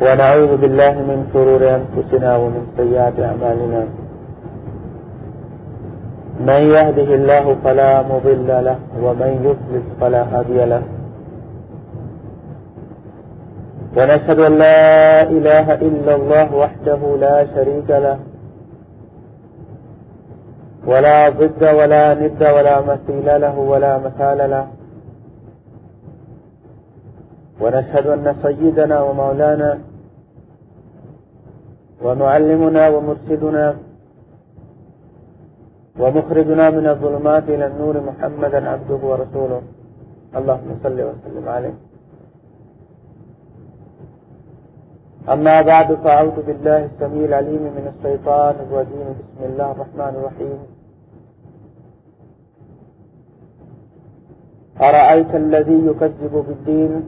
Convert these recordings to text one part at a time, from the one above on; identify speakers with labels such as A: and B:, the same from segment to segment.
A: ونعوذ بالله من شرور أنفسنا ومن سيئات أعمالنا. من يهده الله فلا مضل له ومن يضلل فلا هادي له. ونشهد أن لا إله إلا الله وحده لا شريك له. ولا ضد ولا ند ولا مثيل له ولا مثال له. ونشهد أن سيدنا ومولانا ومعلمنا ومرشدنا ومخرجنا من الظلمات إلى النور محمدا عبده ورسوله. اللهم صل وسلم عليه. أما بعد، فأعوذ بالله السميع العليم من الشيطان الرجيم. بسم الله الرحمن الرحيم. أرأيت الذي يكذب بالدين؟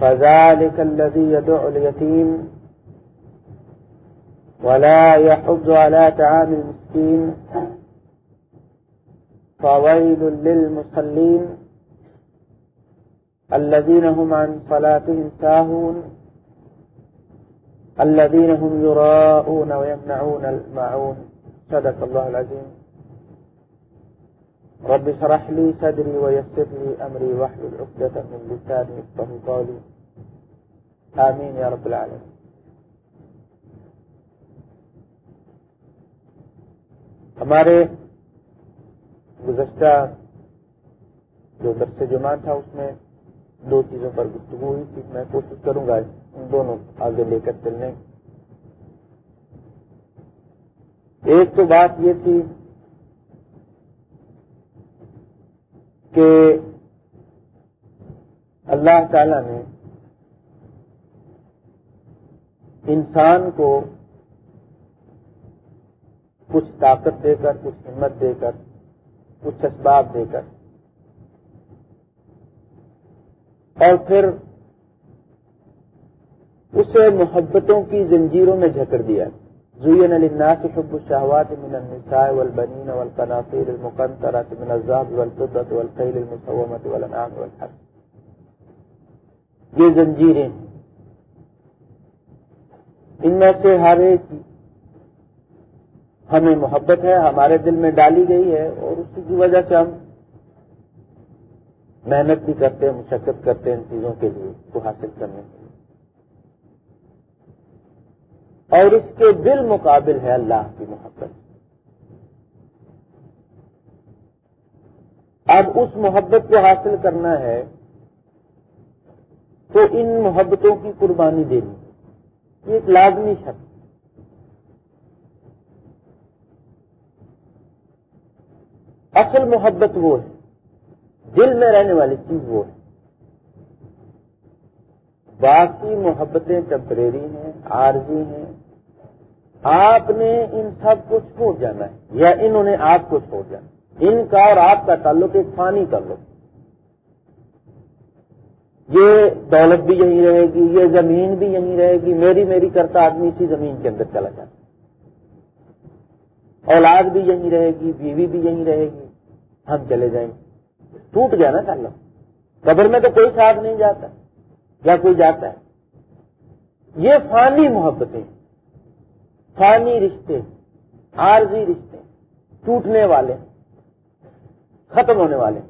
A: فذلك الذي يدع اليتيم. ولا يحض على تعام المسكين. فويل للمصلين. الذين هم عن صلاتهم ساهون، الذين هم يراءون ويمنعون المعون صدق الله العظيم. رب شرح لي صدري ويسر لي أمري واحلل عقدة من لساني يفقه قولي. آمين يا رب العالمين. ہمارے گزشتہ جو درس جمان تھا اس میں دو چیزوں پر گفتگو ہوئی تھی میں کوشش کروں گا ان دونوں آگے لے کر چلنے ایک تو بات یہ تھی کہ اللہ تعالی نے انسان کو کچھ طاقت دے کر، کچھ ہمت دے کر، کچھ اسباب دے کر اور پھر اسے محبتوں کی زنجیروں میں جھکر دیا زین للناس حب الشهوات من النساء والبنين والقناطير المقنطرة من الذهب والفضة والخيل المسومة والانعام والحرث۔ یہ زنجیریں ان میں سے ہر ایک ہمیں محبت ہے، ہمارے دل میں ڈالی گئی ہے اور اسی کی وجہ سے ہم محنت بھی کرتے ہیں، مشقت کرتے ہیں ان چیزوں کے لیے، کو حاصل کرنے کے لیے۔ اور اس کے بالمقابل ہے اللہ کی محبت۔ اب اس محبت کو حاصل کرنا ہے تو ان محبتوں کی قربانی دینی۔ یہ ایک لازمی شرط۔ اصل محبت وہ ہے دل میں رہنے والی چیز وہ ہے۔ باقی محبتیں ٹمپریری ہیں، عارضی ہیں۔ آپ نے ان سب کو چھوڑ جانا ہے، یا انہوں نے آپ کو چھوڑ جانا ان کا اور آپ کا تعلق ایک فانی کر لو۔ یہ دولت بھی یہیں رہے گی، یہ زمین بھی یہیں رہے گی، میری میری کرتا آدمی اسی زمین کے اندر چلا جاتا اولاد بھی یہیں رہے گی، بیوی بھی یہیں رہے گی، ہم چلے جائیں۔ گے ٹوٹ گیا نا تعلق قبر میں تو کوئی ساتھ نہیں جاتا، یا کوئی جاتا ہے۔ یہ فانی محبتیں، فانی رشتے، عارضی رشتے، ٹوٹنے والے، ختم ہونے والے۔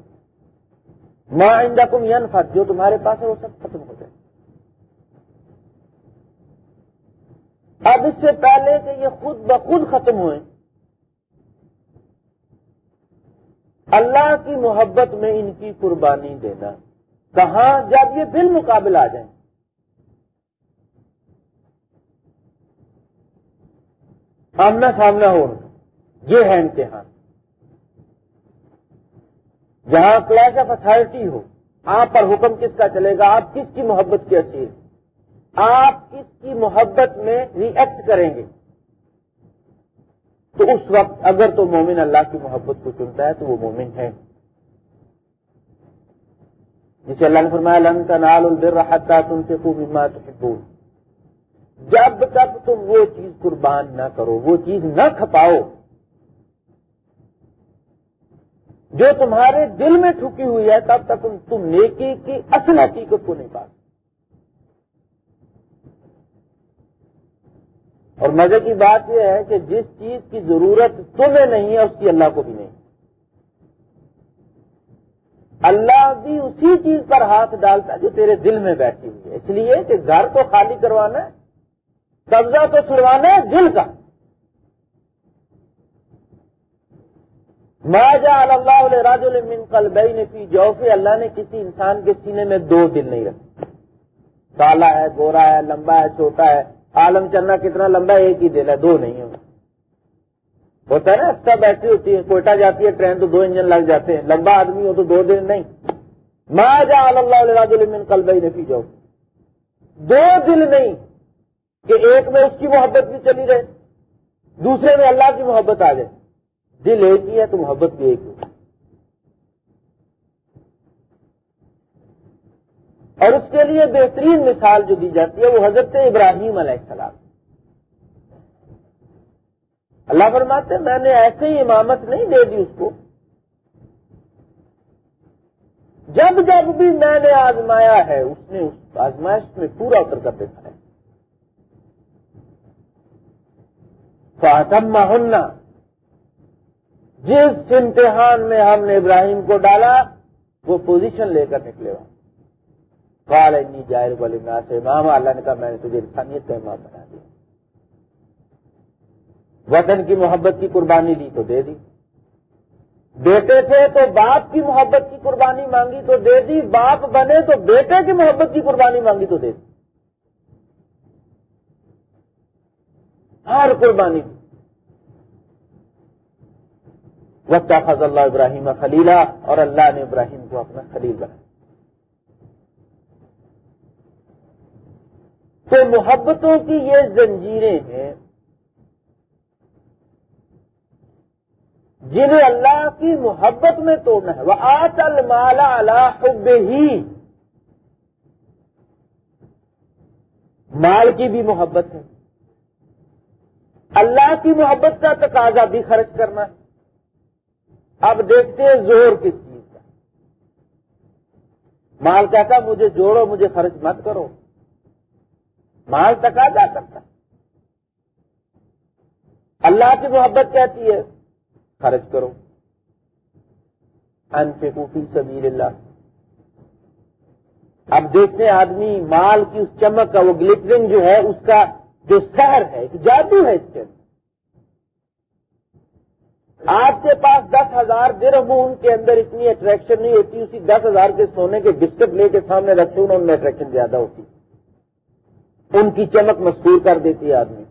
A: ماں آئندہ کم ین فت جو تمہارے پاس ہے وہ سب ختم ہو جائے۔ اب اس سے پہلے کہ یہ خود بخود ختم ہوئے اللہ کی محبت میں ان کی قربانی دینا۔ کہاں؟ جب یہ بالمقابل آ جائیں۔ آمنا سامنا ہو۔ یہ ہے امتحان۔ جہاں کلاس آف اتارٹی ہو، آپ پر حکم کس کا چلے گا؟ آپ کس کی محبت کی اصیل۔ آپ کس کی محبت میں ری ایکٹ کریں گے؟ تو اس وقت اگر تو مومن اللہ کی محبت کو چنتا ہے تو وہ مومن ہے۔ جسے اللہ نے فرمایا، لن کا نال البر حتہ تم سے خوب ہمت جب تک تم وہ چیز قربان نہ کرو، وہ چیز نہ کھپاؤ، جو تمہارے دل میں ٹھکی ہوئی ہے، تب تک تم نیکی کی اصل حقیقت کو نہیں پا اور مزے کی بات یہ ہے کہ جس چیز کی ضرورت تمہیں نہیں ہے، اس کی اللہ کو بھی نہیں۔ اللہ بھی اسی چیز پر ہاتھ ڈالتا جو تیرے دل میں بیٹھی ہوئی ہے۔ اس لیے کہ گھر کو خالی کروانا ہے، قبضہ تو چھڑوانا ہے، دل کا۔ ماجا اللہ علیہ راج المن کل نے فی جوفی اللہ نے کسی انسان کے سینے میں دو دل نہیں رکھے۔ کالا ہے، گورا ہے، لمبا ہے، چھوٹا ہے۔ عالم چلنا کتنا لمبا ہے، ایک ہی دل ہے، دو نہیں ہوگا ہوتا ہے نا اچھا بیٹری ہوتی ہے، کوئٹہ جاتی ہے، ٹرین تو دو انجن لگ جاتے ہیں۔ لمبا آدمی ہو تو دو دن نہیں۔ ماں جا اللہ راج المن کل بھائی نفی جاؤ دو دل نہیں کہ ایک میں اس کی محبت بھی چلی رہے، دوسرے میں اللہ کی محبت آ جائے۔ دل ایک ہی ہے تو محبت بھی ایک ہی۔ اور اس کے لیے بہترین مثال جو دی جاتی ہے وہ حضرت ابراہیم علیہ السلام۔ اللہ فرماتے میں نے ایسے ہی امامت نہیں دے دی اس کو۔ جب جب بھی میں نے آزمایا ہے، اس نے اس آزمائش میں پورا اتر کر دیکھا ہے۔ فاطمہ ہننا جس امتحان میں ہم نے ابراہیم کو ڈالا، وہ پوزیشن لے کر نکلے۔ وہاں کال انی جائر بولنا سے ماما اللہ نے کہا میں نے تجھے انسانیت کا امام بنا دیا۔ وطن کی محبت کی قربانی لی تو دے دی۔ بیٹے تھے تو باپ کی محبت کی قربانی مانگی تو دے دی۔ باپ بنے تو بیٹے کی محبت کی قربانی مانگی تو دے دی۔ ہر قربانی وقت فض اللہ ابراہیم خلیلہ اور اللہ نے ابراہیم کو اپنا خلیل بنایا تو محبتوں کی یہ زنجیریں ہیں جنہیں اللہ کی محبت میں توڑنا ہے۔ وہ آل مالا اللہ ہی مال کی بھی محبت ہے۔ اللہ کی محبت کا تقاضا بھی خرچ کرنا ہے۔ اب دیکھتے ہیں زور کس چیز کا۔ مال کہتا مجھے جوڑو، مجھے خرچ مت کرو۔ مال تکا جا سکتا اللہ کی محبت کہتی ہے، خرچ کرو۔ فی سبیل اللہ۔ اب دیکھتے ہیں آدمی، مال کی اس چمک کا، وہ گلٹرنگ جو ہے، اس کا جو سہر ہے، ایک جادو ہے اس کے اندر۔ آپ کے پاس دس ہزار درم ان کے اندر اتنی اٹریکشن نہیں ہوتی، اسی دس ہزار کے سونے کے بسکٹ لے کے سامنے رکھتے ان میں اٹریکشن زیادہ ہوتی۔ ان کی چمک مشہور کر دیتی ہے آدمی۔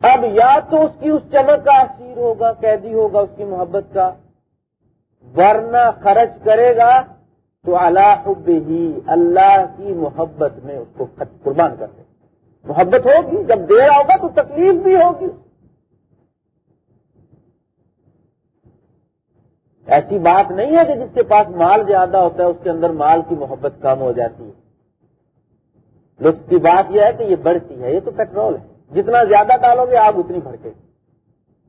A: اب یا تو اس کی اس چمک کا اثیر ہوگا، قیدی ہوگا اس کی محبت کا، ورنہ خرچ کرے گا تو اللہ ہی اللہ کی محبت میں اس کو قربان کر دے۔ محبت ہوگی، جب دے رہا ہوگا تو تکلیف بھی ہوگی۔ ایسی بات نہیں ہے کہ جس کے پاس مال زیادہ ہوتا ہے، اس کے اندر مال کی محبت کم ہو جاتی ہے۔ لطف کی بات یہ ہے کہ یہ بڑھتی ہے، یہ تو پیٹرول ہے۔ جتنا زیادہ ڈالو گے، آگ اتنی بھڑکے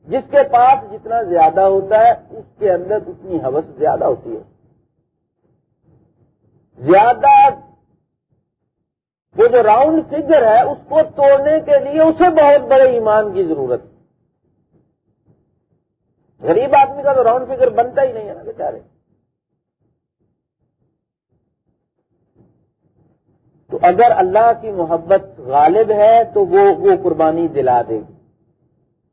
A: جس کے پاس جتنا زیادہ ہوتا ہے، اس کے اندر اتنی حوث زیادہ ہوتی ہے۔ زیادہ وہ جو راؤنڈ فگر ہے، اس کو توڑنے کے لیے اسے بہت بڑے ایمان کی ضرورت ہے۔ غریب آدمی کا تو راؤنڈ فگر بنتا ہی نہیں ہے نا بیچارے۔ تو اگر اللہ کی محبت غالب ہے تو وہ وہ قربانی دلا دے گی۔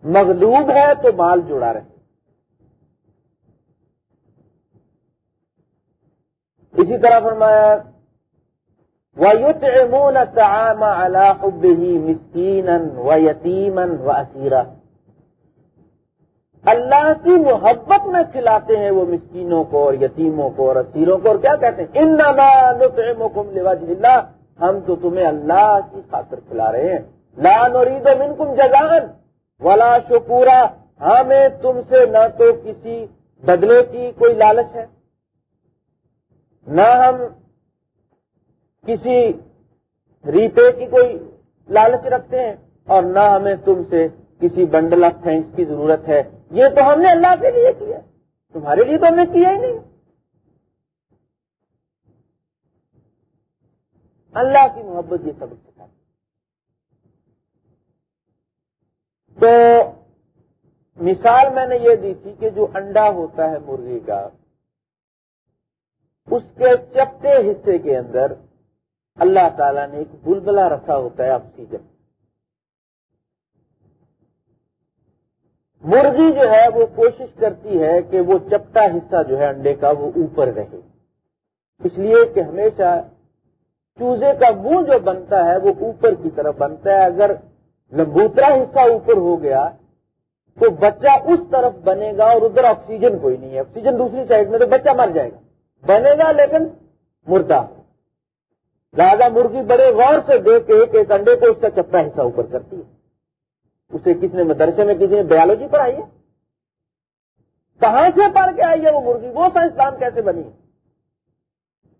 A: مغلوب ہے تو مال جڑا رہے۔ اسی طرح فرمایا، وَيُطْعِمُونَ الطَّعَامَ عَلَىٰ حُبِّهِ مِسْكِينًا وَيَتِيمًا وَأَسِيرًا۔ اللہ کی محبت میں کھلاتے ہیں وہ مسکینوں کو اور یتیموں کو اور اسیروں کو اور کیا کہتے ہیں؟ ان اللہ، ہم تو تمہیں اللہ کی خاطر کھلا رہے ہیں۔ لان لا نرید منکم جزان ولا شکورا، ہمیں تم سے نہ تو کسی بدلے کی کوئی لالچ ہے۔ نہ ہم کسی ریپے کی کوئی لالچ رکھتے ہیں اور نہ ہمیں تم سے کسی بنڈل آف تھینکس کی ضرورت ہے۔ یہ تو ہم نے اللہ کے لیے کیا۔ تمہارے لیے تو ہم نے کیا ہی نہیں۔ اللہ کی محبت یہ سبق سکھاتی تو مثال میں نے یہ دی تھی کہ جو انڈا ہوتا ہے مرغی کا، اس کے چپٹے حصے کے اندر اللہ تعالیٰ نے ایک بلبلا رکھا ہوتا ہے آکسیجن۔ مرغی جو ہے وہ کوشش کرتی ہے کہ وہ چپٹا حصہ جو ہے انڈے کا وہ اوپر رہے۔ اس لیے کہ ہمیشہ چوزے کا منہ جو بنتا ہے وہ اوپر کی طرف بنتا ہے۔ اگر لمبوترا حصہ اوپر ہو گیا تو بچہ اس طرف بنے گا اور ادھر آکسیجن کوئی نہیں ہے۔ آکسیجن دوسری سائڈ میں تو بچہ مر جائے گا۔ بنے گا لیکن مردہ۔ لہذا مرغی بڑے غور سے دیکھ کے ایک ایک انڈے کو اس کا چپا حصہ اوپر کرتی ہے۔ اسے کس نے مدرسے میں کسی نے بیالوجی پڑھائی ہے؟ کہاں سے پڑھ کے آئی ہے وہ مرغی؟ وہ سائنسدان کیسے بنی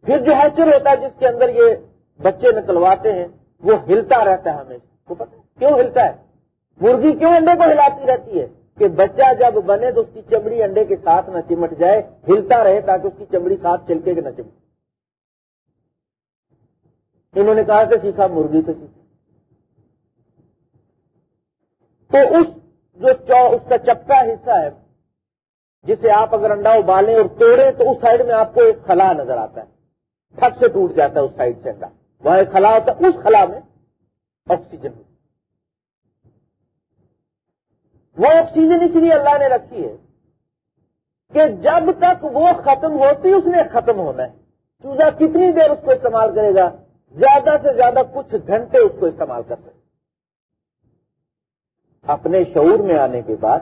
A: پھر جو ہیچر ہوتا ہے جس کے اندر یہ بچے نکلواتے ہیں، وہ ہلتا رہتا ہے ہمیشہ۔ کو پتا کیوں ہلتا ہے؟ مرغی کیوں انڈے کو ہلاتی رہتی ہے؟ کہ بچہ جب بنے تو اس کی چمڑی انڈے کے ساتھ نہ چمٹ جائے، ہلتا رہے تاکہ اس کی چمڑی ساتھ چلکے کہ نہ چمٹ انہوں نے کہا کہ سیکھا، مرغی سے سیکھا تو اس جو اس کا چپکا حصہ ہے، جسے آپ اگر انڈا ابالیں اور توڑیں تو اس سائڈ میں آپ کو ایک خلا نظر آتا ہے۔ تھک سے ٹوٹ جاتا ہے اس سائڈ سے انڈا۔ وہاں ایک خلا ہوتا ہے، اس خلا میں آکسیجن وہ آکسیجن اس لیے اللہ نے رکھی ہے کہ جب تک وہ ختم ہوتی اس نے ختم ہونا ہے۔ چوزا کتنی دیر اس کو استعمال کرے گا؟ زیادہ سے زیادہ کچھ گھنٹے اس کو استعمال کر سکتے اپنے شعور میں آنے کے بعد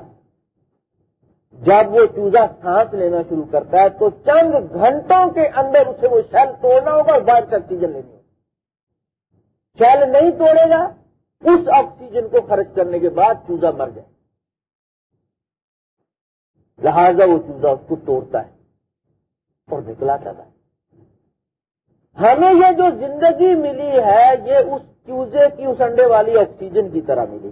A: جب وہ چوزا سانس لینا شروع کرتا ہے تو چند گھنٹوں کے اندر اسے وہ شیل توڑنا ہوگا اور باہر سے آکسیجن لینی ہوگی۔ شیل نہیں توڑے گا، اس آکسیجن کو خرچ کرنے کے بعد چوزا مر جائے۔ لہذا وہ چوزا اس کو توڑتا ہے اور نکلا ہے۔ ہمیں یہ جو زندگی ملی ہے، یہ اس چوزے کی، اس انڈے والی آکسیجن کی طرح ملی۔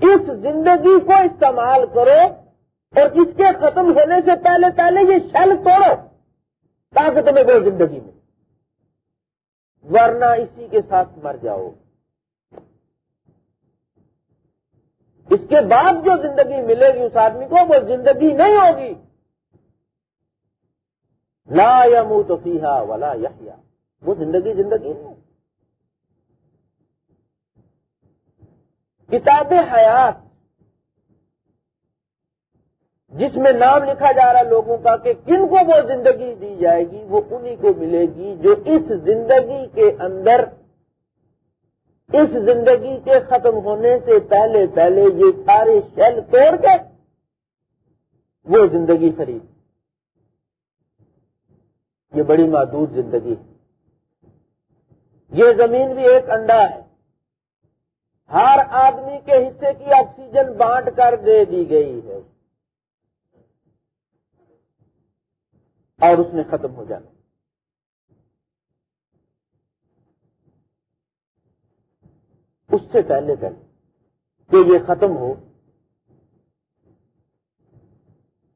A: اس زندگی کو استعمال کرو اور اس کے ختم ہونے سے پہلے پہلے یہ شل توڑو تاکہ تمہیں وہ زندگی ملے۔ ورنہ اسی کے ساتھ مر جاؤ۔ اس کے بعد جو زندگی ملے گی اس آدمی کو، وہ زندگی نہیں ہوگی۔ لا یا منہ تو ولا یا وہ زندگی زندگی نہیں۔ کتاب حیات، جس میں نام لکھا جا رہا لوگوں کا کہ کن کو وہ زندگی دی جائے گی، وہ انہی کو ملے گی جو اس زندگی کے اندر، اس زندگی کے ختم ہونے سے پہلے پہلے یہ سارے شیل توڑ کے وہ زندگی خرید۔ یہ بڑی محدود زندگی ہے۔ یہ زمین بھی ایک انڈا ہے۔ ہر آدمی کے حصے کی آکسیجن بانٹ کر دے دی گئی ہے۔ اور اس نے ختم ہو جانا۔ اس سے پہلے پہلے کہ یہ ختم ہو،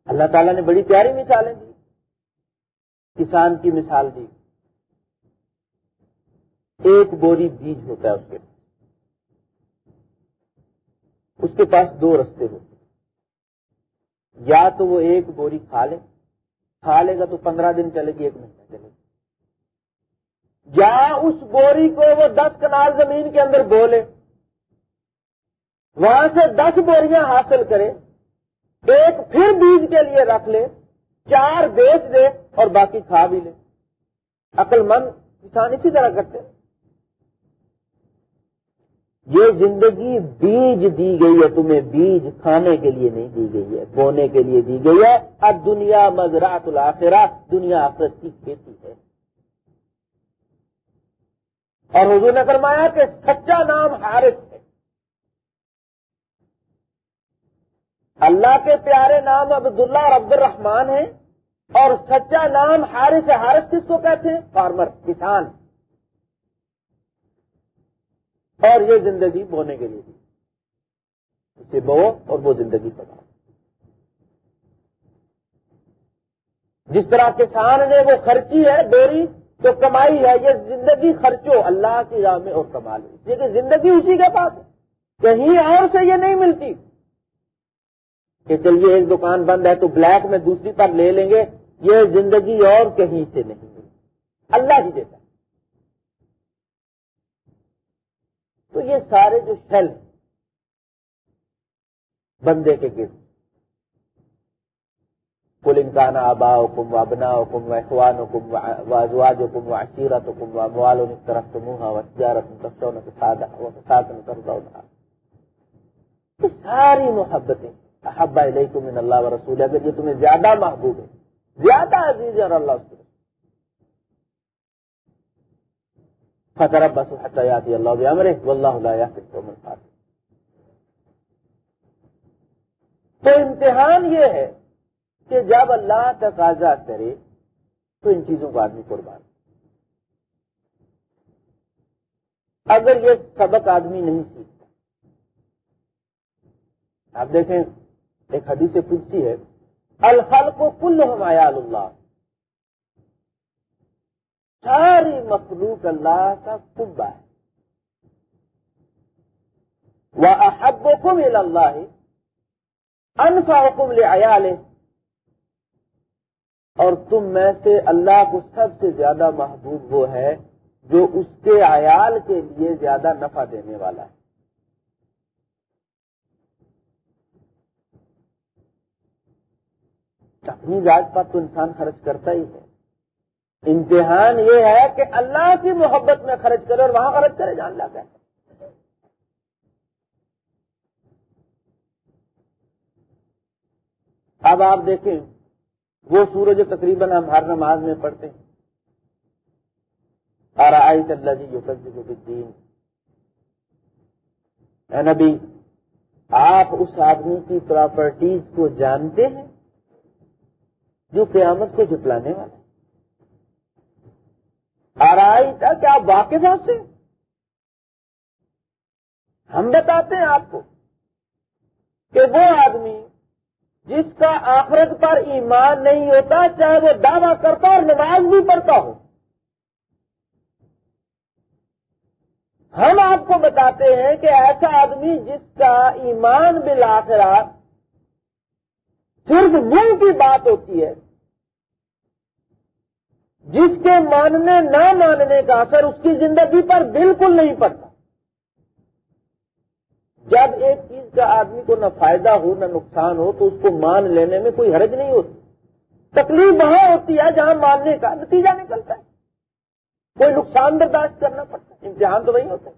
A: اللہ تعالیٰ نے بڑی پیاری مثالیں دی۔ کسان کی مثال دی۔ ایک بوری بیج ہوتا ہے اس کے۔ اس کے پاس دو رستے ہوتے یا تو وہ ایک بوری کھا لے کھا لے گا تو پندرہ دن چلے گی، ایک مہینہ چلے گا یا اس بوری کو وہ دس کنال زمین کے اندر بولے وہاں سے دس بوریاں حاصل کرے، ایک پھر بیج کے لیے رکھ لے، چار بیچ دے اور باقی کھا بھی لے۔ عقل مند کسان اسی طرح کرتے یہ زندگی بیج دی گئی ہے، تمہیں بیج کھانے کے لیے نہیں دی گئی ہے بونے کے لیے دی گئی ہے۔ اب دنیا مزرات الاخرہ، دنیا آخرت کی کھیتی ہے۔ اور حضور نے فرمایا کہ سچا نام حارث ہے۔ اللہ کے پیارے نام عبداللہ اور عبد الرحمان ہیں، اور سچا نام حارث ہے۔ حارث کس کو کہتے ہیں؟ فارمر، کسان۔ اور یہ زندگی بونے کے لیے اسے بو اور وہ زندگی پڑھاؤ جس طرح کسان نے وہ خرچی ہے ڈوری تو کمائی ہے، یہ زندگی خرچو، اللہ کی راہ میں اور کما لو کہ زندگی اسی کے پاس ہے۔ کہیں اور سے یہ نہیں ملتی۔ کہ چلیے، ایک دکان بند ہے تو بلیک میں دوسری پر لے لیں گے۔ یہ زندگی اور کہیں سے نہیں ملتی۔ اللہ ہی دیتا تو یہ سارے جو شل بندے کے گرد۔ کل انکان آبا حکم و ابنا حکم و اخوان حکم و ازواج حکم و عشیرت حکم و موال طرف منہ و تجارت ساری محبتیں احبا علیکم من اللہ و رسول اگر یہ تمہیں زیادہ محبوب ہے زیادہ عزیز ہے اور اللہ رسول اس فتح بس حتیاتی اللہ عمر اللہ تو امتحان یہ ہے کہ جب اللہ تقاضا کرے تو ان چیزوں کو آدمی قربان اگر یہ سبق آدمی نہیں سیکھتا۔ آپ دیکھیں، ایک حدیث پوچھتی ہے الفل کو کل ہمایال اللہ۔ ساری مخلوق اللہ کا کبا ہے۔ وہ احب حکم اللہ انفا حکم لے عیال اور تم میں سے اللہ کو سب سے زیادہ محبوب وہ ہے جو اس کے عیال کے لیے زیادہ نفع دینے والا ہے۔ اپنی ذات پر تو انسان خرچ کرتا ہی ہے۔ امتحان یہ ہے کہ اللہ کی محبت میں خرچ کرے اور وہاں خرچ کرے جان لا اب آپ دیکھیں، وہ سورج تقریباً ہم ہر نماز میں پڑھتے ہیں۔ اور آئی اللہ جی جو الدین اے نبی، آپ اس آدمی کی پراپرٹیز کو جانتے ہیں جو قیامت کو جٹلانے والا آرائی تھا کیا آپ واقف ہیں اس سے؟ ہم بتاتے ہیں آپ کو کہ وہ آدمی جس کا آخرت پر ایمان نہیں ہوتا، چاہے وہ دعویٰ کرتا اور نماز بھی پڑھتا ہو۔ ہم آپ کو بتاتے ہیں کہ ایسا آدمی جس کا ایمان بالآخرات صرف منہ کی بات ہوتی ہے جس کے ماننے نہ ماننے کا اثر اس کی زندگی پر بالکل نہیں پڑتا۔ جب ایک چیز کا آدمی کو نہ فائدہ ہو، نہ نقصان ہو، تو اس کو مان لینے میں کوئی حرج نہیں ہوتی۔ تکلیف وہاں ہوتی ہے جہاں ماننے کا نتیجہ نکلتا ہے۔ کوئی نقصان برداشت کرنا پڑتا ہے، امتحان تو وہی ہوتا ہے۔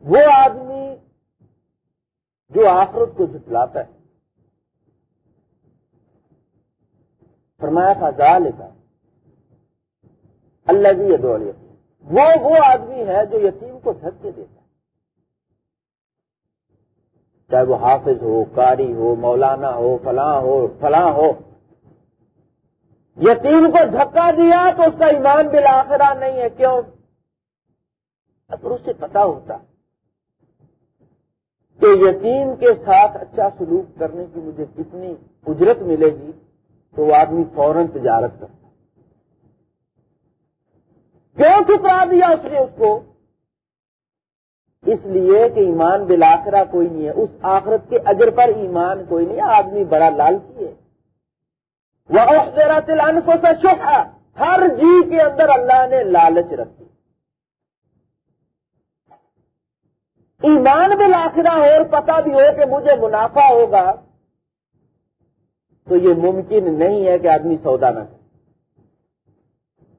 A: وہ آدمی جو آخرت کو جتلاتا ہے۔ فرمایا تھا جا لکھا اللہ جی یہ وہ وہ آدمی ہے جو یتیم کو دھکے دیتا ہے۔ چاہے وہ حافظ ہو کاری ہو، مولانا ہو، فلاں ہو فلاں ہو۔ یتیم کو دھکا دیا تو اس کا ایمان بالآخرہ نہیں ہے، کیوں؟ اگر اسے پتا ہوتا کہ یتیم کے ساتھ اچھا سلوک کرنے کی مجھے کتنی اجرت ملے گی تو وہ آدمی فوراً تجارت کرتا کیوں ٹھکرا دیا اس نے اس کو؟ اس لیے کہ ایمان بلاخرا کوئی نہیں ہے۔ اس آخرت کے اجر پر ایمان کوئی نہیں آدمی بڑا لالچی ہے وہ تیرا تلان کو سچ ہر جی کے اندر اللہ نے لالچ رکھی۔ ایمان بلاخرا ہو اور پتا بھی ہو کہ مجھے منافع ہوگا۔ تو یہ ممکن نہیں ہے کہ آدمی سودا نہ کرے،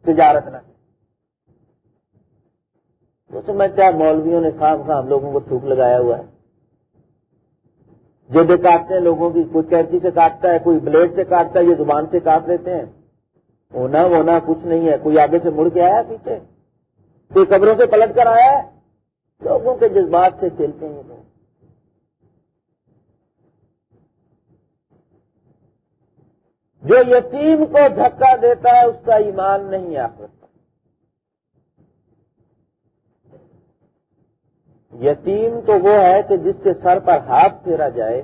A: تجارت نہ کرے۔ وہ سمجھتا ہے مولویوں نے خام خام لوگوں کو تھوک لگایا ہوا ہے؟ جو کاٹتے ہیں لوگوں کی، کوئی کینچی سے کاٹتا ہے، کوئی بلیڈ سے کاٹتا ہے، یہ زبان سے کاٹ لیتے ہیں۔ ہونا ہونا کچھ نہیں ہے۔ کوئی آگے سے مڑ کے آیا پیچھے؟ کوئی قبروں سے پلٹ کر آیا ہے؟ لوگوں کے جذبات سے کھیلتے ہیں۔ جو یتیم کو دھکا دیتا ہے، اس کا ایمان نہیں آ سکتا۔ یتیم تو وہ ہے کہ جس کے سر پر ہاتھ پھیرا جائے،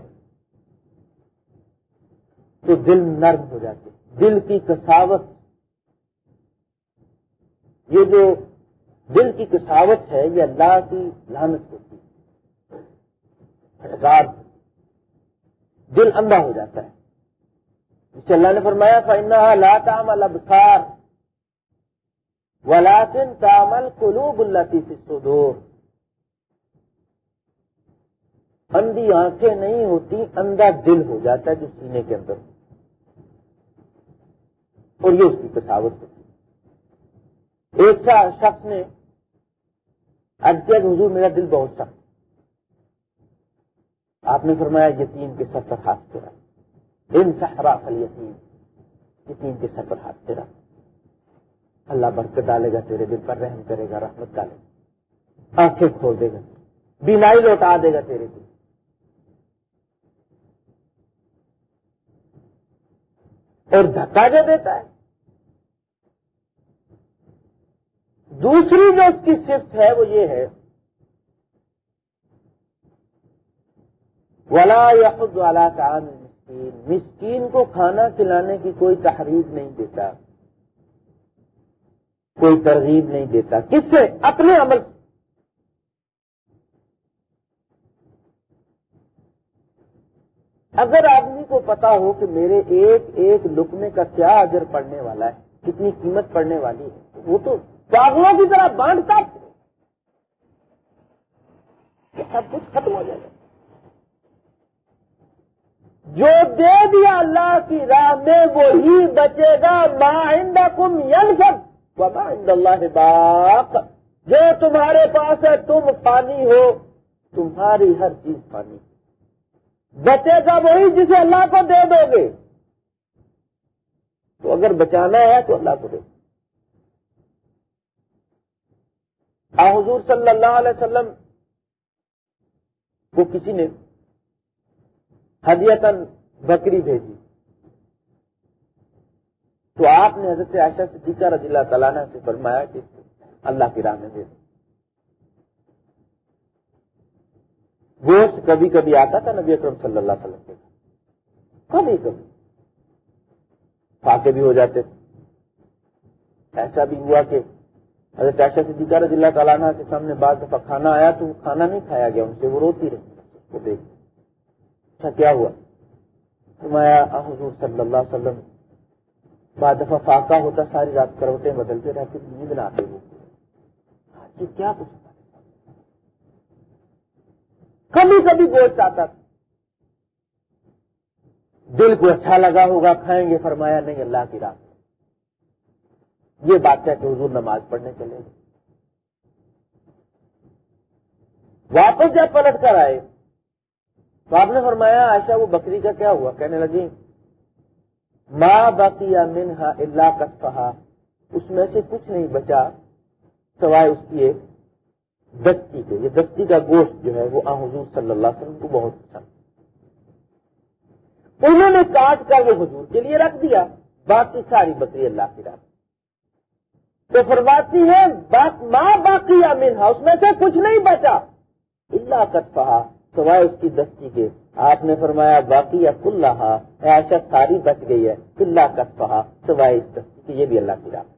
A: تو دل نرم ہو جاتے، دل کی کساوت۔ یہ جو دل کی کساوت ہے، یہ اللہ کی لانت ہوتی ہے۔ دل اندھا ہو جاتا ہے۔ جسے اللہ نے فرمایا فائنا لا تعمل ابصار ولكن تعمل قلوب التي في اندھی آنکھیں نہیں ہوتی، اندھا دل ہو جاتا ہے جو سینے کے اندر۔ اور یہ اس کی کساوت ہوتی ایک شخص نے کیا کہ حضور میرا دل بہت سخت آپ نے فرمایا یتیم کے سر پر ہاتھ پھیرا۔ یتیم یتیم کے سر پر ہاتھ پھیرا اللہ برکت ڈالے گا، تیرے دل پر رحم کرے گا، رحمت ڈالے گا۔ آنکھیں کھول دے گا بیماری لوٹا دے گا تیرے دل۔ اور دھکا جو دیتا ہے۔ دوسری جو اس کی صفت ہے وہ یہ ہے، ولا یا والا کام مسکین کو کھانا کھلانے کی کوئی تحریر نہیں دیتا، کوئی ترغیب نہیں دیتا۔ کس سے؟ اپنے عمل اگر آدمی کو پتا ہو کہ میرے ایک ایک لکمے کا کیا اجر پڑنے والا ہے، کتنی قیمت پڑنے والی ہے، وہ تو پاگلوں کی طرح بانٹتا سب کچھ ختم ہو جائے گا۔ جو دے دیا اللہ کی راہ میں وہی بچے گا آئندہ کم ین سب عند اللہ باق۔ جو تمہارے پاس ہے، تم پانی ہو۔ تمہاری ہر چیز پانی۔ بچے گا وہی جسے اللہ کو دے دو گے۔ تو اگر بچانا ہے تو اللہ کو دے۔ آ، حضور صلی اللہ علیہ وسلم کو کسی نے ہدیتن بکری بھیجی۔ تو آپ نے حضرت عائشہ سے رضی اللہ تعالیٰ نے سے فرمایا کہ اللہ کی راہ میں دے۔ دو گوشت کبھی کبھی آتا تھا نبی اکرم صلی اللہ علیہ وسلم کے کبھی کبھی۔ فاقے بھی ہو جاتے تھے۔ ایسا بھی ہوا کہ حضرت عائشہ صدیقہ رضی اللہ تعالیٰ کے سامنے بعض دفعہ کھانا آیا تو کھانا نہیں کھایا گیا، ان سے وہ روتی رہی۔ اس کو دیکھ۔ اچھا کیا ہوا؟ فرمایا حضور صلی اللہ علیہ وسلم بعض دفعہ فاقہ ہوتا، ساری رات کروٹیں بدلتے رہتے، نیند نہ آتے وہ۔ کیا کچھ کبھی کبھی گوشت آتا تھا۔ دل کو اچھا لگا ہوگا، کھائیں گے۔ فرمایا، نہیں، اللہ کی رات یہ بات ہے کہ حضور نماز پڑھنے چلے گئے۔ واپس جب پلٹ کر آئے تو آپ نے فرمایا آشا وہ بکری کا کیا ہوا؟ کہنے لگی ماں باقی یا منہا اللہ کسفہا اس میں سے کچھ نہیں بچا سوائے اس کی ایک دستی کے یہ دستی کا گوشت جو ہے وہ آ حضور صلی اللہ علیہ وسلم کو بہت اچھا پسند انہوں نے کاٹ کر وہ حضور کے لیے رکھ دیا۔ باقی ساری بکری اللہ کی رات تو فرماتی ہے ماں باقی امین اس میں سے کچھ نہیں بچا۔ اللہ کتفا سوائے اس کی دستی کے، آپ نے فرمایا باقی یا کل ایسا ساری بچ گئی ہے اللہ کتفا سوائے اس دستی کے، یہ بھی اللہ کی رات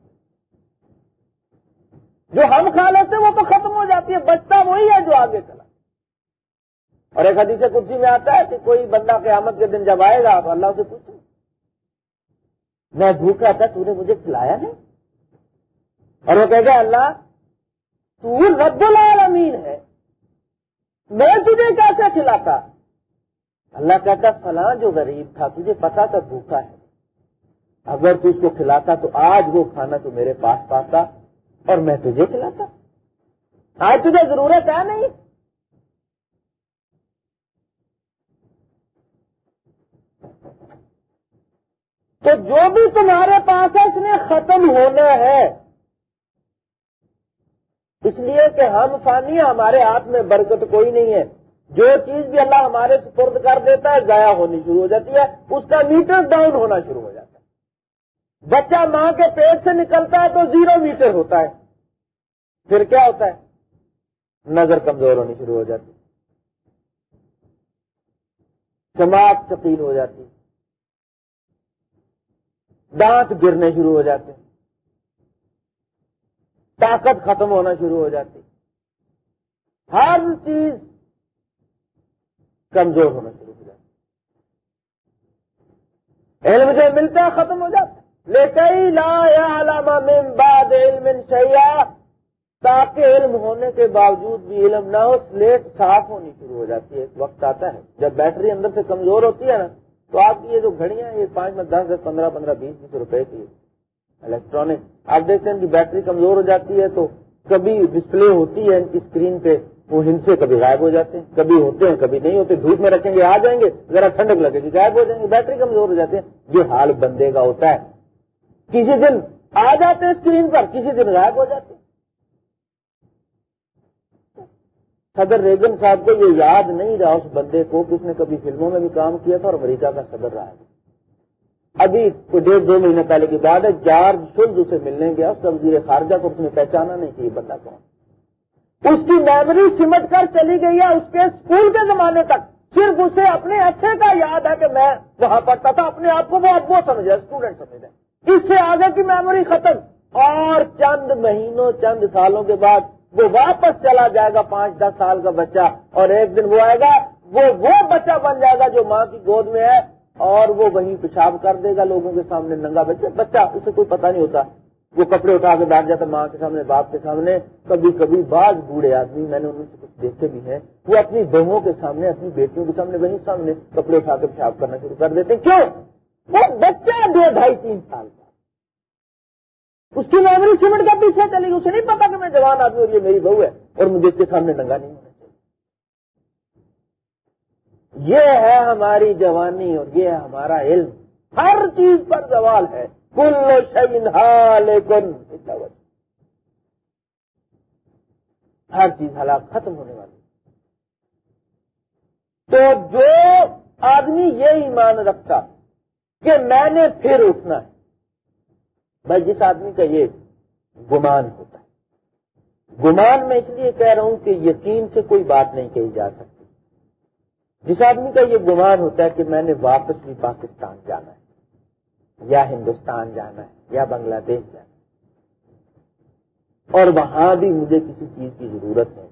A: جو ہم کھا لیتے وہ تو ختم ہو جاتی ہے، بچتا وہی ہے جو آگے چلا۔ اور ایک حدیث کرسی میں آتا ہے کہ کوئی بندہ قیامت کے دن جب آئے گا، تو اللہ سے پوچھے میں بھوکا تھا، تو نے مجھے کھلایا نہیں؟ اور وہ کہ گا، اللہ، تو رب العالمین ہے میں تجھے کیسے کھلاتا اللہ کہتا فلاں جو غریب تھا، تجھے پتا تھا بھوکا ہے۔ اگر تو اس کو کھلاتا تو آج وہ کھانا تو میرے پاس پاتا اور میں تجھے کھلاتا۔ آج تجھے ضرورت ہے نہیں۔ تو جو بھی تمہارے پاس ہے، اس نے ختم ہونا ہے۔ اس لیے کہ ہم فانی ہمارے ہاتھ میں برکت کوئی نہیں ہے۔ جو چیز بھی اللہ ہمارے سپرد کر دیتا ہے، ضائع ہونی شروع ہو جاتی ہے۔ اس کا میٹر ڈاؤن ہونا شروع ہو جاتا ہے۔ بچہ ماں کے پیٹ سے نکلتا ہے تو زیرو میٹر ہوتا ہے۔ پھر کیا ہوتا ہے؟ نظر کمزور ہونی شروع ہو جاتی سماعت ثقیل ہو جاتی دانت گرنے شروع ہو جاتے ہیں۔ طاقت ختم ہونا شروع ہو جاتی ہر چیز کمزور ہونا شروع ہو جاتی علم جو ملتا ہے ختم ہو جاتا لیکن لا علامہ من بعد علم سیاح تاکہ علم ہونے کے باوجود بھی علم نہ ہو، سلیٹ صاف ہونی شروع ہو جاتی ہے۔ ایک وقت آتا ہے، جب بیٹری اندر سے کمزور ہوتی ہے نا، تو آپ کی یہ جو گھڑیاں یہ پانچ میں دس دس، پندرہ پندرہ، بیس بیس روپے کی الیکٹرانک۔ آپ دیکھتے ہیں کہ بیٹری کمزور ہو جاتی ہے تو کبھی ڈسپلے ہوتی ہے ان کی اسکرین پہ، وہ ہند سے کبھی غائب ہو جاتے ہیں، کبھی ہوتے ہیں، کبھی نہیں ہوتے، دھوپ میں رکھیں گے، آ جائیں گے، ذرا ٹھنڈک لگے گی، غائب ہو جائیں گے، بیٹری کمزور ہو جاتے ہیں یہ حال بندے کا ہوتا ہے۔ کسی دن آ جاتے ہیں اسکرین پر، کسی دن غائب ہو جاتے ہیں۔ صدر ریگن صاحب کو یہ یاد نہیں رہا اس بندے کو کہ اس نے کبھی فلموں میں بھی کام کیا تھا اور امریکہ کا صدر رہا ہے۔ ابھی ڈیڑھ دو مہینے پہلے کی بات ہے جارج شلد اسے ملنے گیا، اس کا وزیر خارجہ کو اس نے پہچانا نہیں کہ یہ بندہ کون اس کی میموری سمٹ کر چلی گئی ہے اس کے اسکول کے زمانے تک۔ صرف اسے اپنے اچھے کا یاد ہے کہ میں وہاں پڑھتا تھا، اپنے آپ کو وہ اب وہ سمجھا اسٹوڈنٹ سمجھا اس سے آگے کی میموری ختم۔ اور چند مہینوں، چند سالوں کے بعد وہ واپس چلا جائے گا، پانچ دس سال کا بچہ۔ اور ایک دن وہ آئے گا، وہ وہ بچہ بن جائے گا جو ماں کی گود میں ہے۔ اور وہ وہیں پیشاب کر دے گا لوگوں کے سامنے ننگا بچہ بچہ، اسے کوئی پتہ نہیں ہوتا۔ وہ کپڑے اٹھا کے بیٹھ جاتا ماں کے سامنے، باپ کے سامنے۔ کبھی کبھی بعض بوڑھے آدمی، میں نے ان سے کچھ دیکھتے بھی ہیں، وہ اپنی بہووں کے سامنے، اپنی بیٹیوں کے سامنے وہیں سامنے کپڑے اٹھا کے پیشاب کرنا شروع کر دیتے کیوں؟ وہ بچہ دو ڈھائی تین سال کا۔ اس کی میموری سیمنٹ کا پیچھے چلے گی اسے نہیں پتا کہ میں جوان آدمی اور یہ میری بہو ہے اور مجھے اس کے سامنے ننگا نہیں یہ ہے ہماری جوانی اور یہ ہے ہمارا علم۔ ہر چیز پر سوال ہے۔ کل شعین لیکن ہر چیز حالات ختم ہونے والی۔ تو جو آدمی یہ ایمان رکھتا کہ میں نے پھر اٹھنا ہے، بھائی جس آدمی کا یہ گمان ہوتا ہے۔ گمان میں اس لیے کہہ رہا ہوں کہ یقین سے کوئی بات نہیں کہی جا سکتی۔ جس آدمی کا یہ گمان ہوتا ہے کہ میں نے واپس بھی پاکستان جانا ہے، یا ہندوستان جانا ہے، یا بنگلہ دیش جانا ہے۔ اور وہاں بھی مجھے کسی چیز کی ضرورت ہے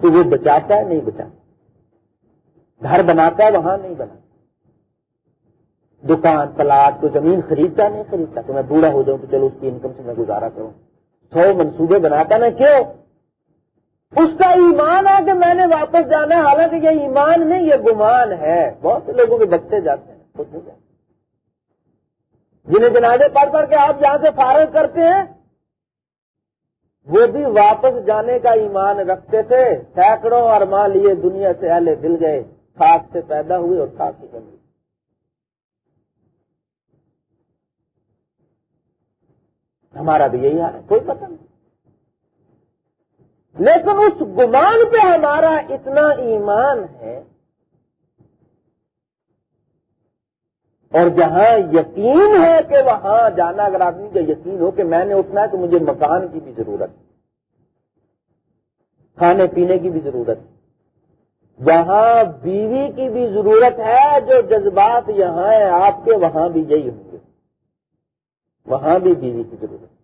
A: تو وہ بچاتا ہے، نہیں بچاتا۔ گھر بناتا ہے، وہاں نہیں بناتا۔ دکان، پلاٹ کو زمین خریدتا، نہیں خریدتا۔ تو میں بوڑھا ہو جاؤں تو چلو اس کی انکم سے میں گزارا کروں۔ سو منصوبے بناتا نا کیوں؟ اس کا ایمان ہے کہ میں نے واپس جانا ہے، حالانکہ یہ ایمان نہیں یہ گمان ہے۔ بہت سے لوگوں کے بچے جاتے ہیں، خود نہیں جاتے۔ جنہیں جنازے پڑھ پڑھ کے آپ جہاں سے فارغ کرتے ہیں، وہ بھی واپس جانے کا ایمان رکھتے تھے۔ سینکڑوں اور ماں لیے دنیا سے اہل دل گئے خاک سے پیدا ہوئے اور خاک ہی بن ہمارا بھی یہی حال ہے، کوئی پتہ نہیں۔ لیکن اس گمان پہ ہمارا اتنا ایمان ہے اور جہاں یقین ہے کہ وہاں جانا، اگر آدمی کا یقین ہو کہ میں نے اٹھنا ہے تو مجھے مکان کی بھی ضرورت ہے کھانے پینے کی بھی ضرورت ہے وہاں بیوی کی بھی ضرورت ہے، جو جذبات یہاں ہیں، آپ کے وہاں بھی یہی ہوں گے، وہاں بھی بیوی کی ضرورت۔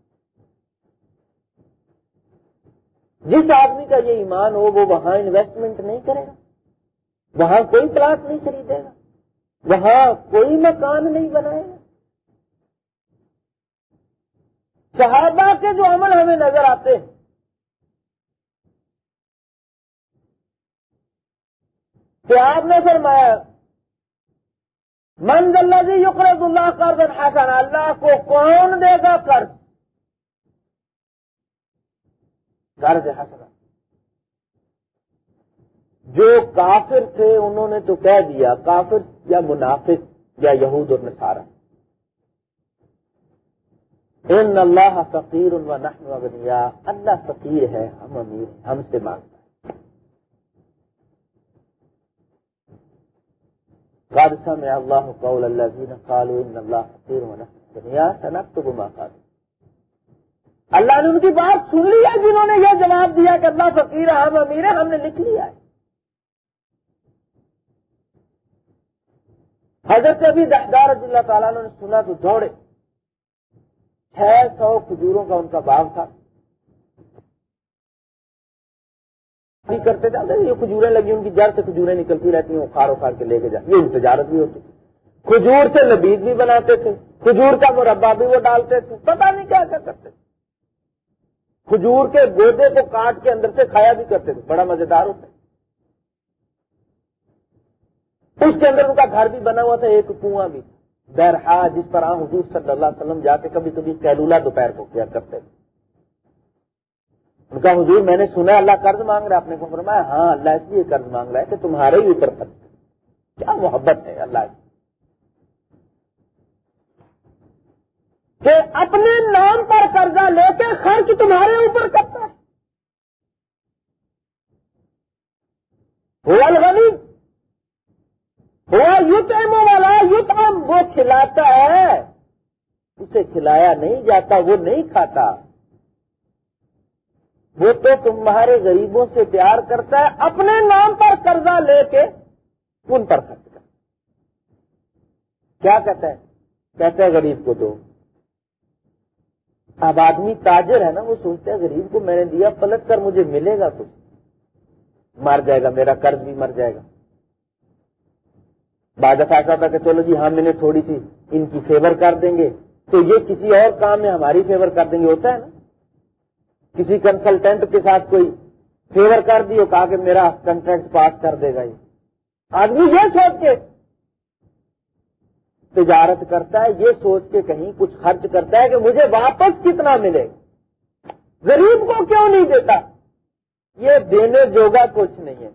A: جس آدمی کا یہ ایمان ہو، وہ وہاں انویسٹمنٹ نہیں کرے گا۔ وہاں کوئی پلاٹ نہیں خریدے گا۔ وہاں کوئی مکان نہیں بنائے گا۔ صحابہ کے جو عمل ہمیں نظر آتے ہیں، کہ آپ نے فرمایا منز اللہ جی یقرض اللہ قرض حسن اللہ کو کون دے گا قرض؟ قرض حسن جو کافر تھے، انہوں نے تو کہہ دیا، کافر یا منافق یا یہود اور نصارہ۔ ان اللہ فقیر و نحن وغیرہ اللہ فقیر ہے، ہم امیر، ہم سے مانگتا ہے۔ قادثہ میں اللہ قول اللہ جین قالو ان اللہ فقیر و نحن دنیا سنکتب ما قالو اللہ نے ان کی بات سن لی ہے جنہوں نے یہ جواب دیا کہ اللہ فقیر ہم امیر ہے ہم نے لکھ لیا ہے۔ حضرت ابھی دہدار رضی اللہ تعالیٰ نے سنا تو دوڑے۔ چھ سو کھجوروں کا ان کا باغ تھا۔ کرتے تھے یہ کھجوریں لگی، ان کی جڑ سے کھجوریں نکلتی رہتی ہیں اخار اخار کے لے کے جا یہ تجارت بھی ہوتی۔ کھجور سے لبید بھی بناتے تھے، کھجور کا مربع بھی وہ ڈالتے تھے۔ پتا نہیں کیا کیا کرتے تھے۔ کھجور کے گودے کو کاٹ کے اندر سے کھایا بھی کرتے تھے، بڑا مزیدار ہوتا ہے۔ اس کے اندر ان کا گھر بھی بنا ہوا تھا، ایک کنواں بھی۔ برہا جس پر آم حضور صلی اللہ علیہ وسلم جا کے کبھی کبھی کیلولا دوپہر کو کیا کرتے تھے۔ ان کا حضور، میں نے سنا، اللہ قرض مانگ رہا ہے اپنے کو فرمایا ہاں اللہ اس لیے قرض مانگ رہا ہے کہ تمہارے ہی اوپر کیا محبت ہے اللہ کی۔ کہ اپنے نام پر قرضہ لے کے خرچ تمہارے اوپر کرتا ہے۔ غنی ہوا یوت والا، یوت وہ کھلاتا ہے۔ اسے کھلایا نہیں جاتا، وہ نہیں کھاتا۔ وہ تو تمہارے غریبوں سے پیار کرتا ہے، اپنے نام پر قرضہ لے کے ان پر خرچ کرتا کیا کہتا ہے؟ کہتا ہے غریب کو دو۔ اب آدمی تاجر ہے نا، وہ سوچتا ہے غریب کو میں نے دیا، پلٹ کر مجھے ملے گا کچھ مر جائے گا، میرا قرض بھی مر جائے گا۔ بعد ایسا تھا کہ چلو جی ہاں، ہم انہیں تھوڑی سی ان کی فیور کر دیں گے۔ تو یہ کسی اور کام میں ہماری فیور کر دیں گے، ہوتا ہے نا۔ کسی کنسلٹینٹ کے ساتھ کوئی فیور کر دی کہا کہ میرا کنٹریکٹ پاس کر دے گا یہ۔ آدمی یہ سوچ کے تجارت کرتا ہے، یہ سوچ کے کہیں کچھ خرچ کرتا ہے کہ مجھے واپس کتنا ملے۔ غریب کو کیوں نہیں دیتا؟ یہ دینے جوگا کچھ نہیں ہے۔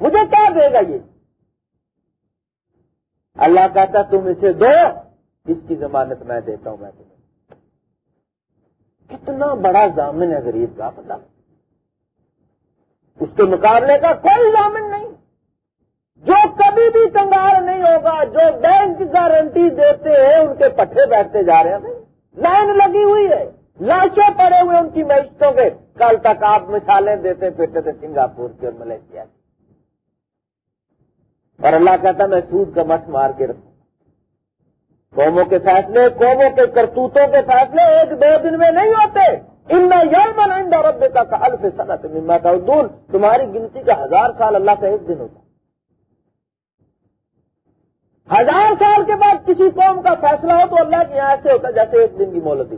A: مجھے کیا دے گا یہ؟ اللہ کہتا تم اسے دو۔ اس کی ضمانت میں دیتا ہوں میں تمہیں۔ کتنا بڑا ضامن ہے غریب کا پتا اس کے مقابلے کا کوئی ضامن نہیں۔ جو کبھی بھی کنگار نہیں ہوگا، جو بینک گارنٹی دیتے ہیں، ان کے پٹھے بیٹھتے جا رہے ہیں۔ لائن لگی ہوئی ہے۔ لاشیں پڑے ہوئے ان کی معیشتوں کے۔ کل تک آپ مثالیں دیتے پھرتے تھے سنگاپور کی اور ملیشیا کی۔ اور اللہ کہتا میں سود کا مٹ مار کے رکھوں۔ قوموں کے فیصلے، قوموں کے کرتوتوں کے فیصلے ایک دو دن میں نہیں ہوتے۔ ان یوم عند رب کا الف صنعت مما کا تمہاری گنتی کا ہزار سال اللہ کا ایک دن ہوتا۔ ہزار سال کے بعد کسی قوم کا فیصلہ ہو تو اللہ کے یہاں سے ہوتا جیسے ایک دن کی مولت دی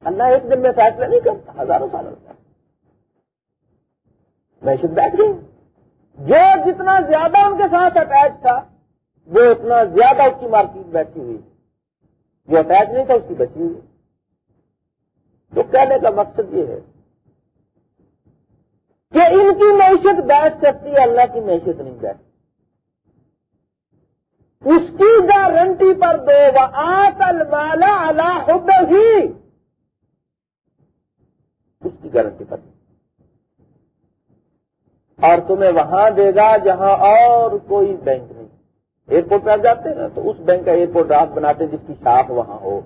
A: اللہ ایک دن میں فیصلہ نہیں کرتا، ہزاروں سال ہوتا میں شد بیٹھ گئی۔ جو جتنا زیادہ ان کے ساتھ اٹیچ تھا، وہ اتنا زیادہ اس کی مارکیٹ بیٹھی ہوئی۔ جو اٹیچ نہیں تھا، اس کی بچی ہوئی۔ تو کہنے کا مقصد یہ ہے کہ ان کی معیشت بیٹھ سکتی ہے، اللہ کی معیشت نہیں بیٹھ اس کی گارنٹی پر دو وہ آتل والا اللہ ہی اس کی گارنٹی پر۔ دو اور تمہیں وہاں دے گا جہاں اور کوئی بینک نہیں۔ ایئرپورٹ پہ آپ جاتے ہیں نا، تو اس بینک کا ایئرپورٹ آپ بناتے ہیں جس کی شاخ وہاں ہو۔